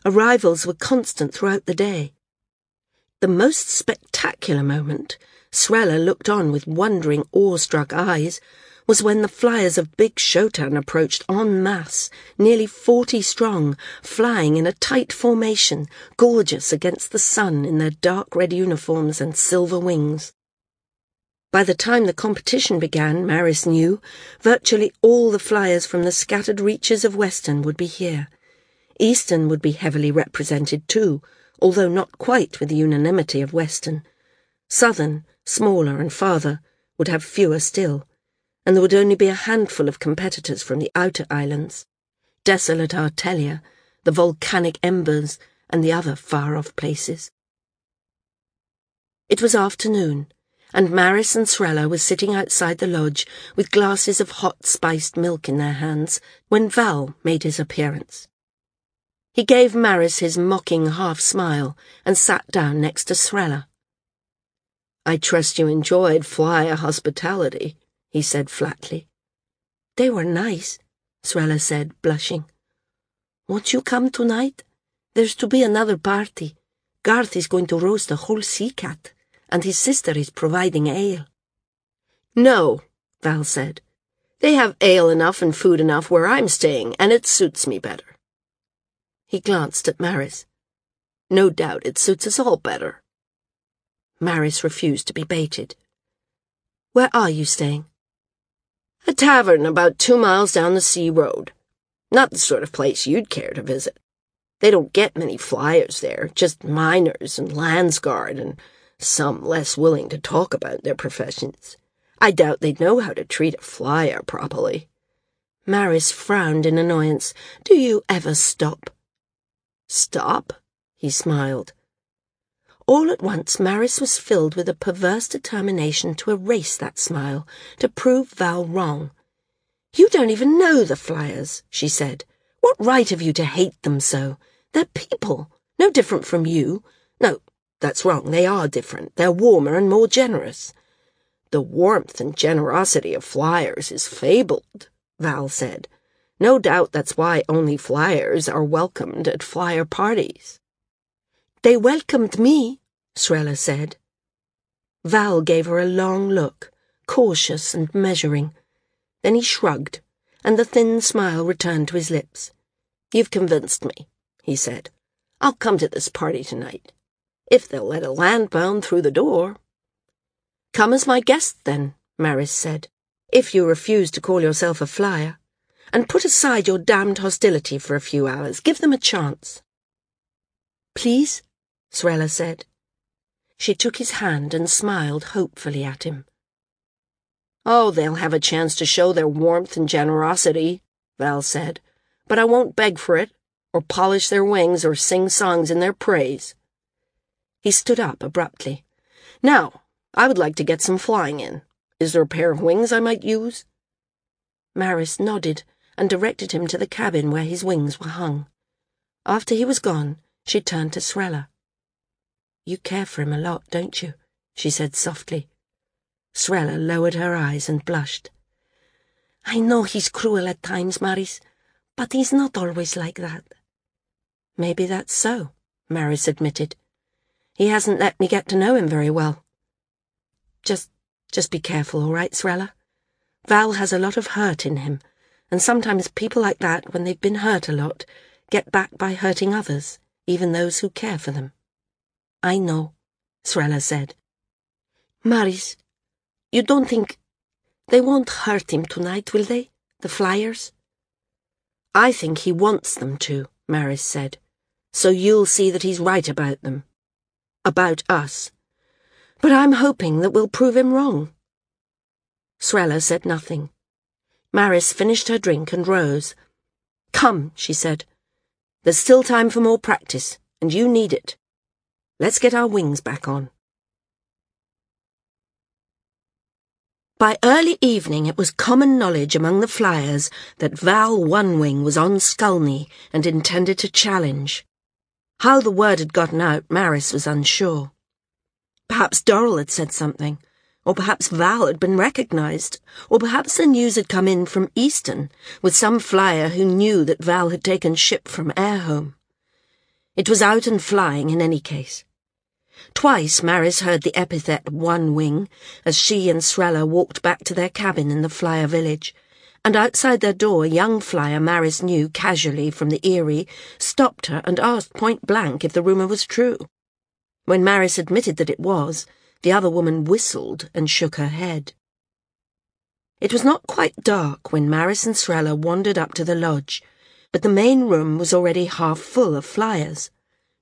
Arrivals were constant throughout the day. The most spectacular moment, Srella looked on with wondering, awestruck eyes, was when the flyers of Big Shotan approached en masse, nearly forty strong, flying in a tight formation, gorgeous against the sun in their dark red uniforms and silver wings. By the time the competition began, Maris knew, virtually all the flyers from the scattered reaches of Western would be here. Eastern would be heavily represented too, although not quite with the unanimity of Western. Southern, smaller and farther, would have fewer still and there would only be a handful of competitors from the outer islands desolate Artellia, the volcanic embers, and the other far off places. It was afternoon, and Maris and Srella were sitting outside the lodge with glasses of hot spiced milk in their hands when Val made his appearance. He gave Maris his mocking half smile and sat down next to Srella. I trust you enjoyed flyer hospitality, he said flatly. They were nice, Srella said, blushing. Won't you come tonight? There's to be another party. Garth is going to roast a whole sea cat, and his sister is providing ale. No, Val said. They have ale enough and food enough where I'm staying, and it suits me better. He glanced at Maris. No doubt it suits us all better. Maris refused to be baited. Where are you staying? A tavern about two miles down the sea road. Not the sort of place you'd care to visit. They don't get many flyers there, just miners and landsguard and some less willing to talk about their professions. I doubt they'd know how to treat a flyer properly. Maris frowned in annoyance. Do you ever stop? Stop? He smiled. All at once, Maris was filled with a perverse determination to erase that smile, to prove Val wrong. You don't even know the Flyers, she said. What right have you to hate them so? They're people, no different from you. No, that's wrong, they are different. They're warmer and more generous. The warmth and generosity of Flyers is fabled, Val said. No doubt that's why only Flyers are welcomed at Flyer parties. They welcomed me, Srella said. Val gave her a long look, cautious and measuring. Then he shrugged, and the thin smile returned to his lips. You've convinced me, he said. I'll come to this party tonight. If they'll let a landbound through the door. Come as my guest, then, Maris said, if you refuse to call yourself a flyer. And put aside your damned hostility for a few hours. Give them a chance. Please? Srella said. She took his hand and smiled hopefully at him. Oh, they'll have a chance to show their warmth and generosity, Val said, but I won't beg for it, or polish their wings, or sing songs in their praise. He stood up abruptly. Now, I would like to get some flying in. Is there a pair of wings I might use? Maris nodded and directed him to the cabin where his wings were hung. After he was gone, she turned to Srella. You care for him a lot, don't you? she said softly. Srella lowered her eyes and blushed. I know he's cruel at times, Maris, but he's not always like that. Maybe that's so, Maris admitted. He hasn't let me get to know him very well. Just, just be careful, all right, Srella? Val has a lot of hurt in him, and sometimes people like that, when they've been hurt a lot, get back by hurting others, even those who care for them. I know, Srella said. Maris, you don't think they won't hurt him tonight, will they, the Flyers? I think he wants them to, Maris said, so you'll see that he's right about them. About us. But I'm hoping that we'll prove him wrong. Srella said nothing. Maris finished her drink and rose. Come, she said. There's still time for more practice, and you need it. Let's get our wings back on. By early evening it was common knowledge among the flyers that Val One Wing was on Skulny and intended to challenge. How the word had gotten out, Maris was unsure. Perhaps Dorrel had said something, Or perhaps Val had been recognised. Or perhaps the news had come in from Easton, with some flyer who knew that Val had taken ship from Airhome. It was out and flying in any case. Twice Maris heard the epithet one wing as she and Srella walked back to their cabin in the flyer village, and outside their door a young flyer Maris knew casually from the Eyrie stopped her and asked point blank if the rumour was true. When Maris admitted that it was, the other woman whistled and shook her head. It was not quite dark when Maris and Srella wandered up to the lodge, but the main room was already half full of flyers,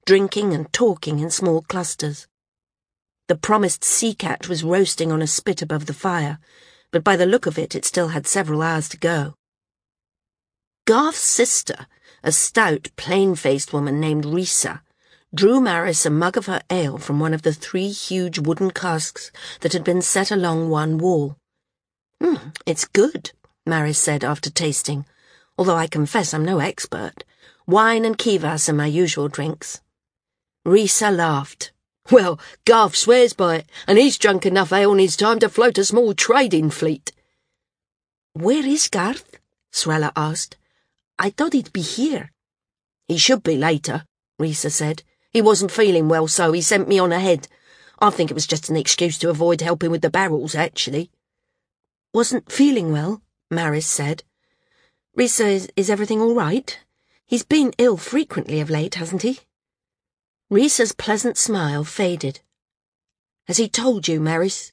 drinking and talking in small clusters. The promised sea cat was roasting on a spit above the fire, but by the look of it, it still had several hours to go. Garth's sister, a stout, plain-faced woman named Risa, drew Maris a mug of her ale from one of the three huge wooden casks that had been set along one wall. Mm, it's good, Maris said after tasting, although I confess I'm no expert. Wine and kivas are my usual drinks. Risa laughed. Well, Garth swears by it, and he's drunk enough ale in his time to float a small trading fleet. Where is Garth? Srella asked. I thought he'd be here. He should be later, Risa said. He wasn't feeling well, so he sent me on ahead. I think it was just an excuse to avoid helping with the barrels, actually. Wasn't feeling well, Maris said. Risa, is, is everything all right? He's been ill frequently of late, hasn't he? Risa's pleasant smile faded. Has he told you, Maris?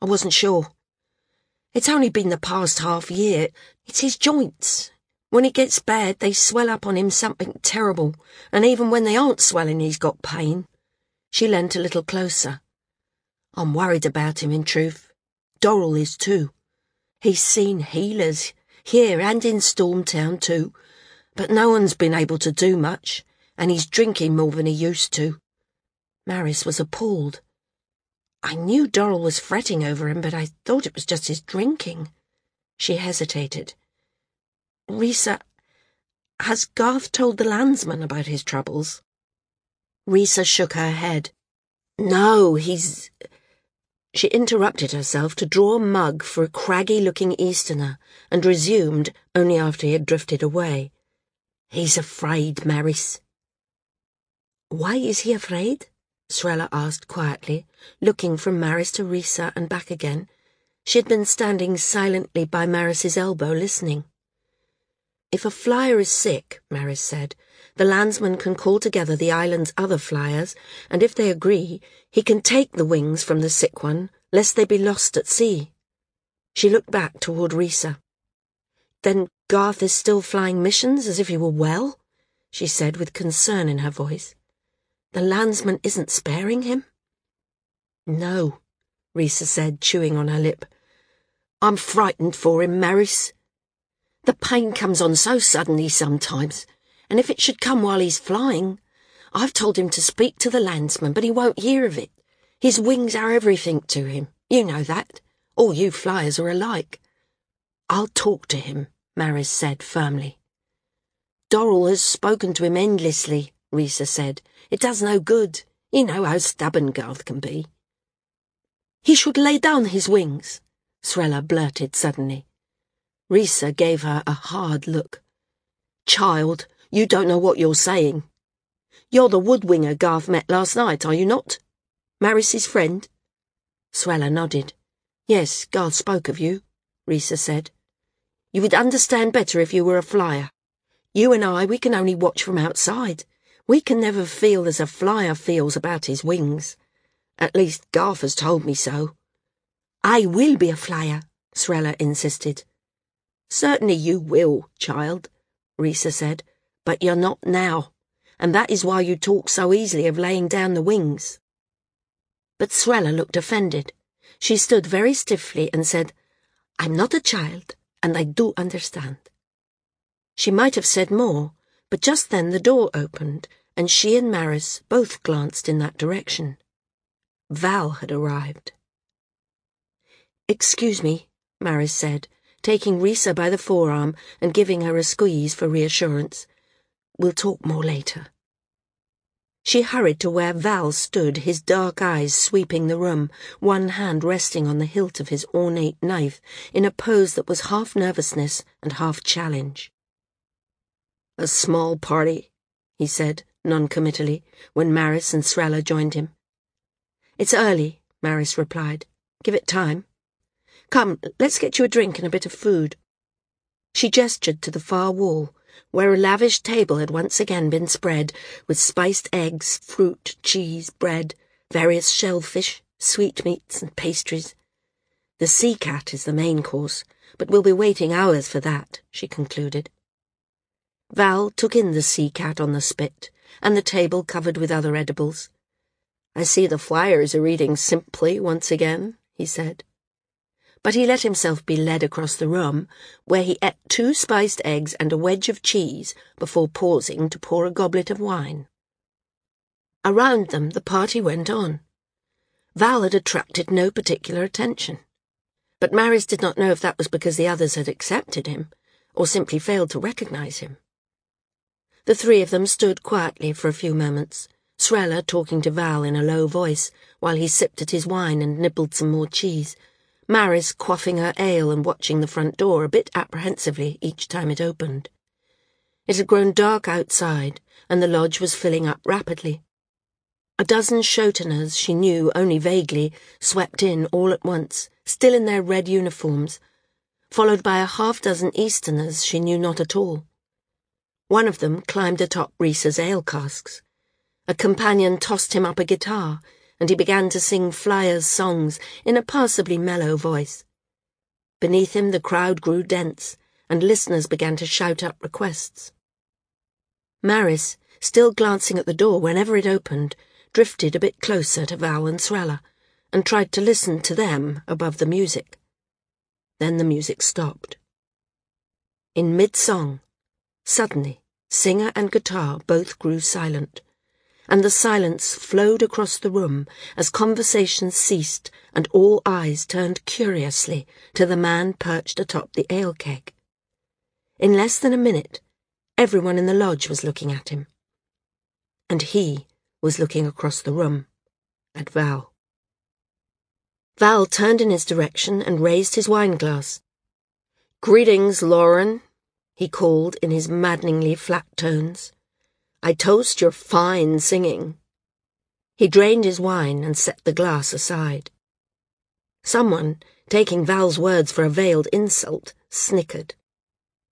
I wasn't sure. It's only been the past half year. It's his joints. When it gets bad, they swell up on him something terrible, and even when they aren't swelling, he's got pain. She leant a little closer. I'm worried about him, in truth. Dorrel is too. He's seen healers here and in Stormtown too, but no one's been able to do much, and he's drinking more than he used to. Maris was appalled. I knew Dorrel was fretting over him, but I thought it was just his drinking. She hesitated. Risa, has Garth told the landsman about his troubles? Risa shook her head. No, he's... She interrupted herself to draw a mug for a craggy-looking Easterner and resumed only after he had drifted away. He's afraid, Maris. Why is he afraid? Srella asked quietly, looking from Maris to Risa and back again. She had been standing silently by Maris's elbow, listening. If a flyer is sick, Maris said, the landsman can call together the island's other flyers, and if they agree, he can take the wings from the sick one, lest they be lost at sea. She looked back toward Risa. Then Garth is still flying missions as if he were well? she said with concern in her voice. The landsman isn't sparing him? No, Risa said, chewing on her lip. I'm frightened for him, Maris. The pain comes on so suddenly sometimes and if it should come while he's flying, I've told him to speak to the landsman, but he won't hear of it. His wings are everything to him. You know that. All you flyers are alike. I'll talk to him, Maris said firmly. Dorrel has spoken to him endlessly, Risa said. It does no good. You know how stubborn Garth can be. He should lay down his wings, Srella blurted suddenly. Risa gave her a hard look. Child, you don't know what you're saying. You're the woodwinger Garth met last night, are you not? Maris's friend? Srella nodded. Yes, Garth spoke of you, Risa said. You would understand better if you were a flyer. You and I, we can only watch from outside. We can never feel as a flyer feels about his wings. At least Garth has told me so. I will be a flyer, Srella insisted. Certainly you will, child, Risa said but you're not now, and that is why you talk so easily of laying down the wings. But Srella looked offended. She stood very stiffly and said, I'm not a child, and I do understand. She might have said more, but just then the door opened, and she and Maris both glanced in that direction. Val had arrived. Excuse me, Maris said, taking Risa by the forearm and giving her a squeeze for reassurance. We'll talk more later. She hurried to where Val stood, his dark eyes sweeping the room, one hand resting on the hilt of his ornate knife, in a pose that was half nervousness and half challenge. A small party, he said, noncommittally, when Maris and Srella joined him. It's early, Maris replied. Give it time. Come, let's get you a drink and a bit of food. She gestured to the far wall, where a lavish table had once again been spread, with spiced eggs, fruit, cheese, bread, various shellfish, sweetmeats, and pastries. The sea cat is the main course, but we'll be waiting hours for that, she concluded. Val took in the sea cat on the spit, and the table covered with other edibles. I see the flyers are eating simply once again, he said but he let himself be led across the room, where he ate two spiced eggs and a wedge of cheese before pausing to pour a goblet of wine. Around them the party went on. Val had attracted no particular attention, but Maris did not know if that was because the others had accepted him, or simply failed to recognize him. The three of them stood quietly for a few moments, Srella talking to Val in a low voice, while he sipped at his wine and nibbled some more cheese, Maris quaffing her ale and watching the front door a bit apprehensively each time it opened. It had grown dark outside, and the lodge was filling up rapidly. A dozen Shotaners she knew only vaguely swept in all at once, still in their red uniforms, followed by a half dozen Easterners she knew not at all. One of them climbed atop Risa's ale casks. A companion tossed him up a guitar, and he began to sing Flyers' songs in a passably mellow voice. Beneath him the crowd grew dense, and listeners began to shout up requests. Maris, still glancing at the door whenever it opened, drifted a bit closer to Val and Srella, and tried to listen to them above the music. Then the music stopped. In mid-song, suddenly, singer and guitar both grew silent and the silence flowed across the room as conversation ceased and all eyes turned curiously to the man perched atop the ale keg. In less than a minute, everyone in the lodge was looking at him. And he was looking across the room at Val. Val turned in his direction and raised his wine glass. Greetings, Lauren, he called in his maddeningly flat tones. I toast your fine singing. He drained his wine and set the glass aside. Someone, taking Val's words for a veiled insult, snickered.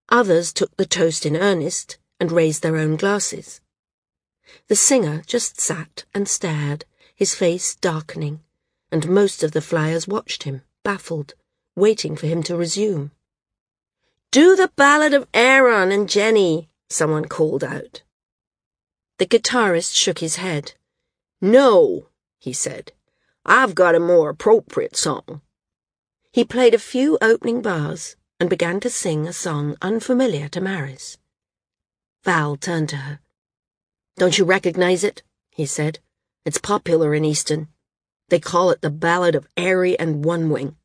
Others took the toast in earnest and raised their own glasses. The singer just sat and stared, his face darkening, and most of the flyers watched him, baffled, waiting for him to resume. Do the ballad of Aaron and Jenny, someone called out. The guitarist shook his head. No, he said. I've got a more appropriate song. He played a few opening bars and began to sing a song unfamiliar to Maris. Val turned to her. Don't you recognize it? he said. It's popular in Easton. They call it the Ballad of Ari and One Wing.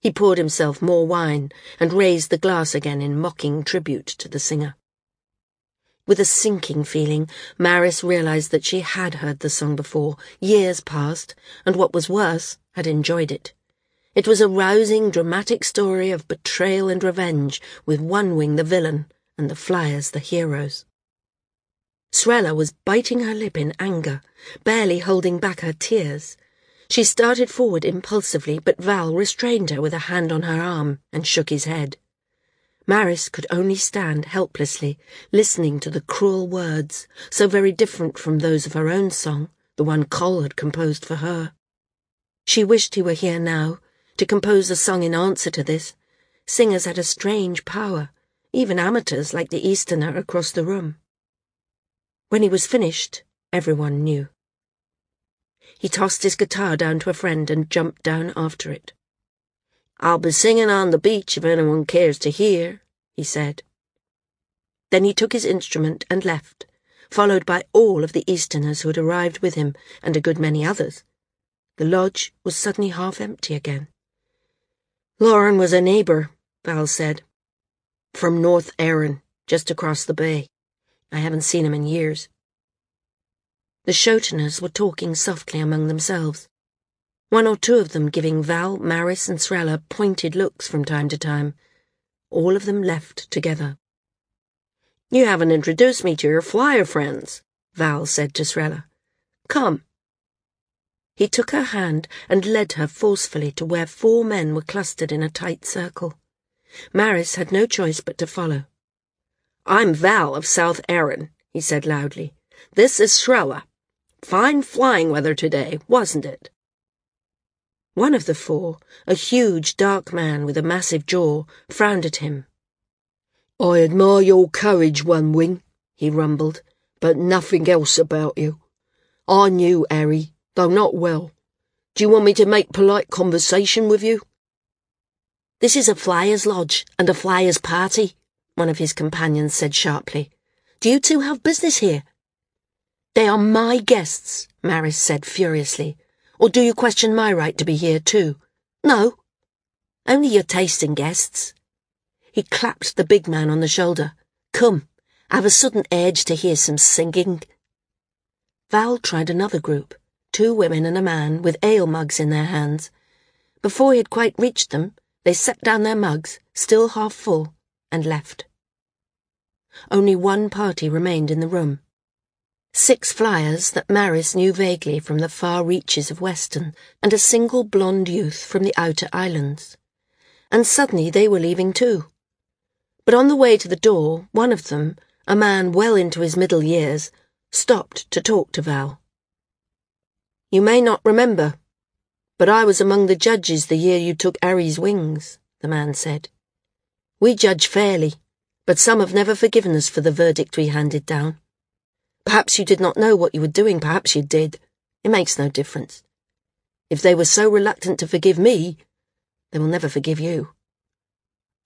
He poured himself more wine and raised the glass again in mocking tribute to the singer. With a sinking feeling, Maris realized that she had heard the song before, years past, and what was worse, had enjoyed it. It was a rousing, dramatic story of betrayal and revenge, with One Wing the villain and the Flyers the heroes. Srella was biting her lip in anger, barely holding back her tears. She started forward impulsively, but Val restrained her with a hand on her arm and shook his head. Maris could only stand helplessly, listening to the cruel words, so very different from those of her own song, the one Coll had composed for her. She wished he were here now, to compose a song in answer to this. Singers had a strange power, even amateurs like the Easterner across the room. When he was finished, everyone knew. He tossed his guitar down to a friend and jumped down after it. I'll be singing on the beach if anyone cares to hear, he said. Then he took his instrument and left, followed by all of the Easterners who had arrived with him and a good many others. The lodge was suddenly half empty again. Lauren was a neighbor, Val said. From North Arren, just across the bay. I haven't seen him in years. The Shoteners were talking softly among themselves, one or two of them giving Val, Maris, and Srella pointed looks from time to time. All of them left together. You haven't introduced me to your flyer friends, Val said to Srella. Come. He took her hand and led her forcefully to where four men were clustered in a tight circle. Maris had no choice but to follow. I'm Val of South Arren, he said loudly. This is Srella. Fine flying weather today, wasn't it? One of the four, a huge, dark man with a massive jaw, frowned at him. I admire your courage, One Wing, he rumbled, but nothing else about you. I knew Harry, though not well. Do you want me to make polite conversation with you? This is a flyer's lodge and a flyer's party, one of his companions said sharply. Do you two have business here? They are my guests, Maris said furiously. Or do you question my right to be here too? No. Only your tasting guests. He clapped the big man on the shoulder. Come, I've a sudden urge to hear some singing. Val tried another group, two women and a man with ale mugs in their hands. Before he had quite reached them, they set down their mugs, still half full, and left. Only one party remained in the room. Six flyers that Maris knew vaguely from the far reaches of Weston, and a single blonde youth from the outer islands. And suddenly they were leaving too. But on the way to the door, one of them, a man well into his middle years, stopped to talk to Val. You may not remember, but I was among the judges the year you took Harry's wings, the man said. We judge fairly, but some have never forgiven us for the verdict we handed down. Perhaps you did not know what you were doing, perhaps you did. It makes no difference. If they were so reluctant to forgive me, they will never forgive you.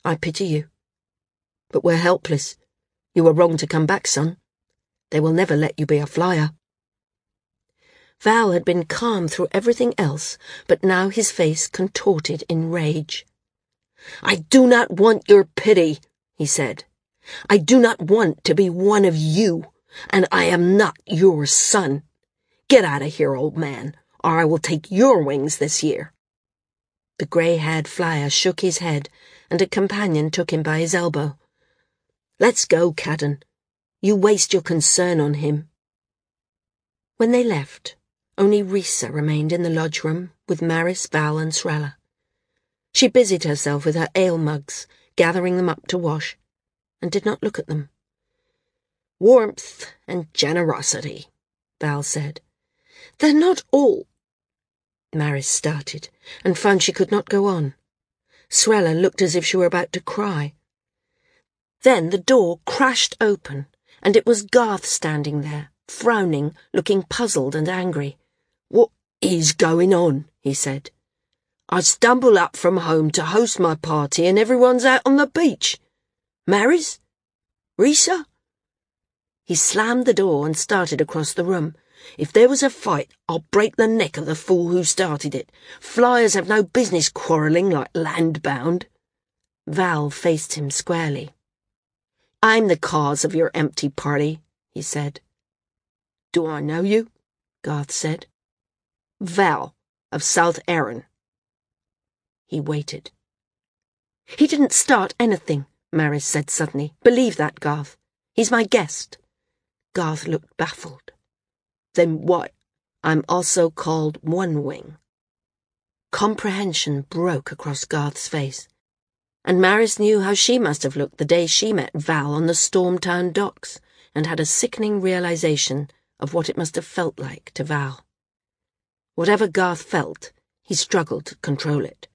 I pity you. But we're helpless. You were wrong to come back, son. They will never let you be a flyer. Val had been calm through everything else, but now his face contorted in rage. I do not want your pity, he said. I do not want to be one of you and I am not your son. Get out of here, old man, or I will take your wings this year. The grey-haired flyer shook his head, and a companion took him by his elbow. Let's go, Cadden. You waste your concern on him. When they left, only Risa remained in the lodge room with Maris, Val, and Srella. She busied herself with her ale mugs, gathering them up to wash, and did not look at them. Warmth and generosity, Val said. They're not all. Maris started, and found she could not go on. Srella looked as if she were about to cry. Then the door crashed open, and it was Garth standing there, frowning, looking puzzled and angry. What is going on? he said. I stumble up from home to host my party and everyone's out on the beach. Maris? Risa? He slammed the door and started across the room. If there was a fight, I'll break the neck of the fool who started it. Flyers have no business quarrelling like landbound. Val faced him squarely. I'm the cause of your empty party, he said. Do I know you? Garth said. Val, of South Arren. He waited. He didn't start anything, Maris said suddenly. Believe that, Garth. He's my guest. Garth looked baffled. Then what? I'm also called One Wing. Comprehension broke across Garth's face, and Maris knew how she must have looked the day she met Val on the Stormtown docks, and had a sickening realization of what it must have felt like to Val. Whatever Garth felt, he struggled to control it.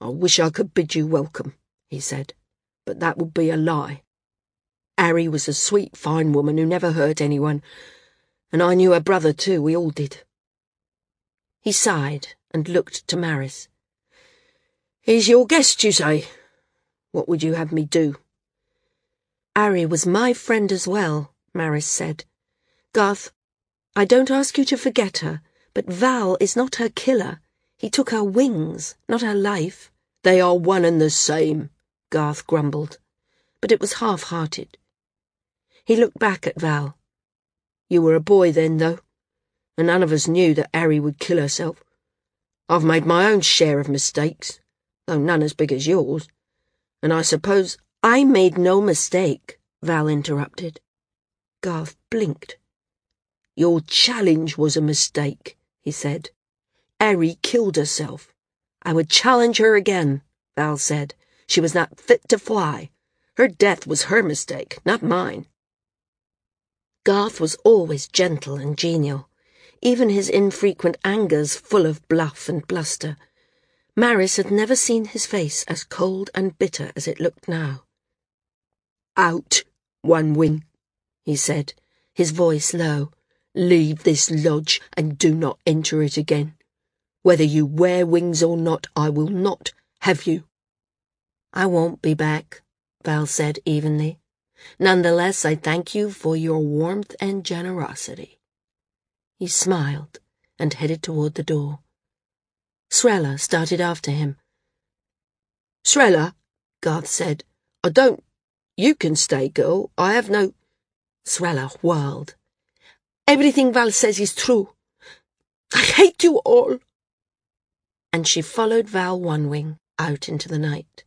I wish I could bid you welcome, he said, but that would be a lie. Harry was a sweet, fine woman who never hurt anyone, and I knew her brother too, we all did. He sighed and looked to Maris. He's your guest, you say? What would you have me do? Harry was my friend as well, Maris said. Garth, I don't ask you to forget her, but Val is not her killer. He took her wings, not her life. They are one and the same, Garth grumbled, but it was half-hearted. He looked back at Val. You were a boy then, though, and none of us knew that Harry would kill herself. I've made my own share of mistakes, though none as big as yours, and I suppose I made no mistake, Val interrupted. Garth blinked. Your challenge was a mistake, he said. Harry killed herself. I would challenge her again, Val said. She was not fit to fly. Her death was her mistake, not mine. Garth was always gentle and genial, even his infrequent angers full of bluff and bluster. Maris had never seen his face as cold and bitter as it looked now. Out, One Wing, he said, his voice low. Leave this lodge and do not enter it again. Whether you wear wings or not, I will not have you. I won't be back, Val said evenly. Nonetheless, I thank you for your warmth and generosity. He smiled and headed toward the door. Srella started after him. Srella, Garth said, I don't. You can stay, girl. I have no. Srella whirled. Everything Val says is true. I hate you all. And she followed Val One Wing out into the night.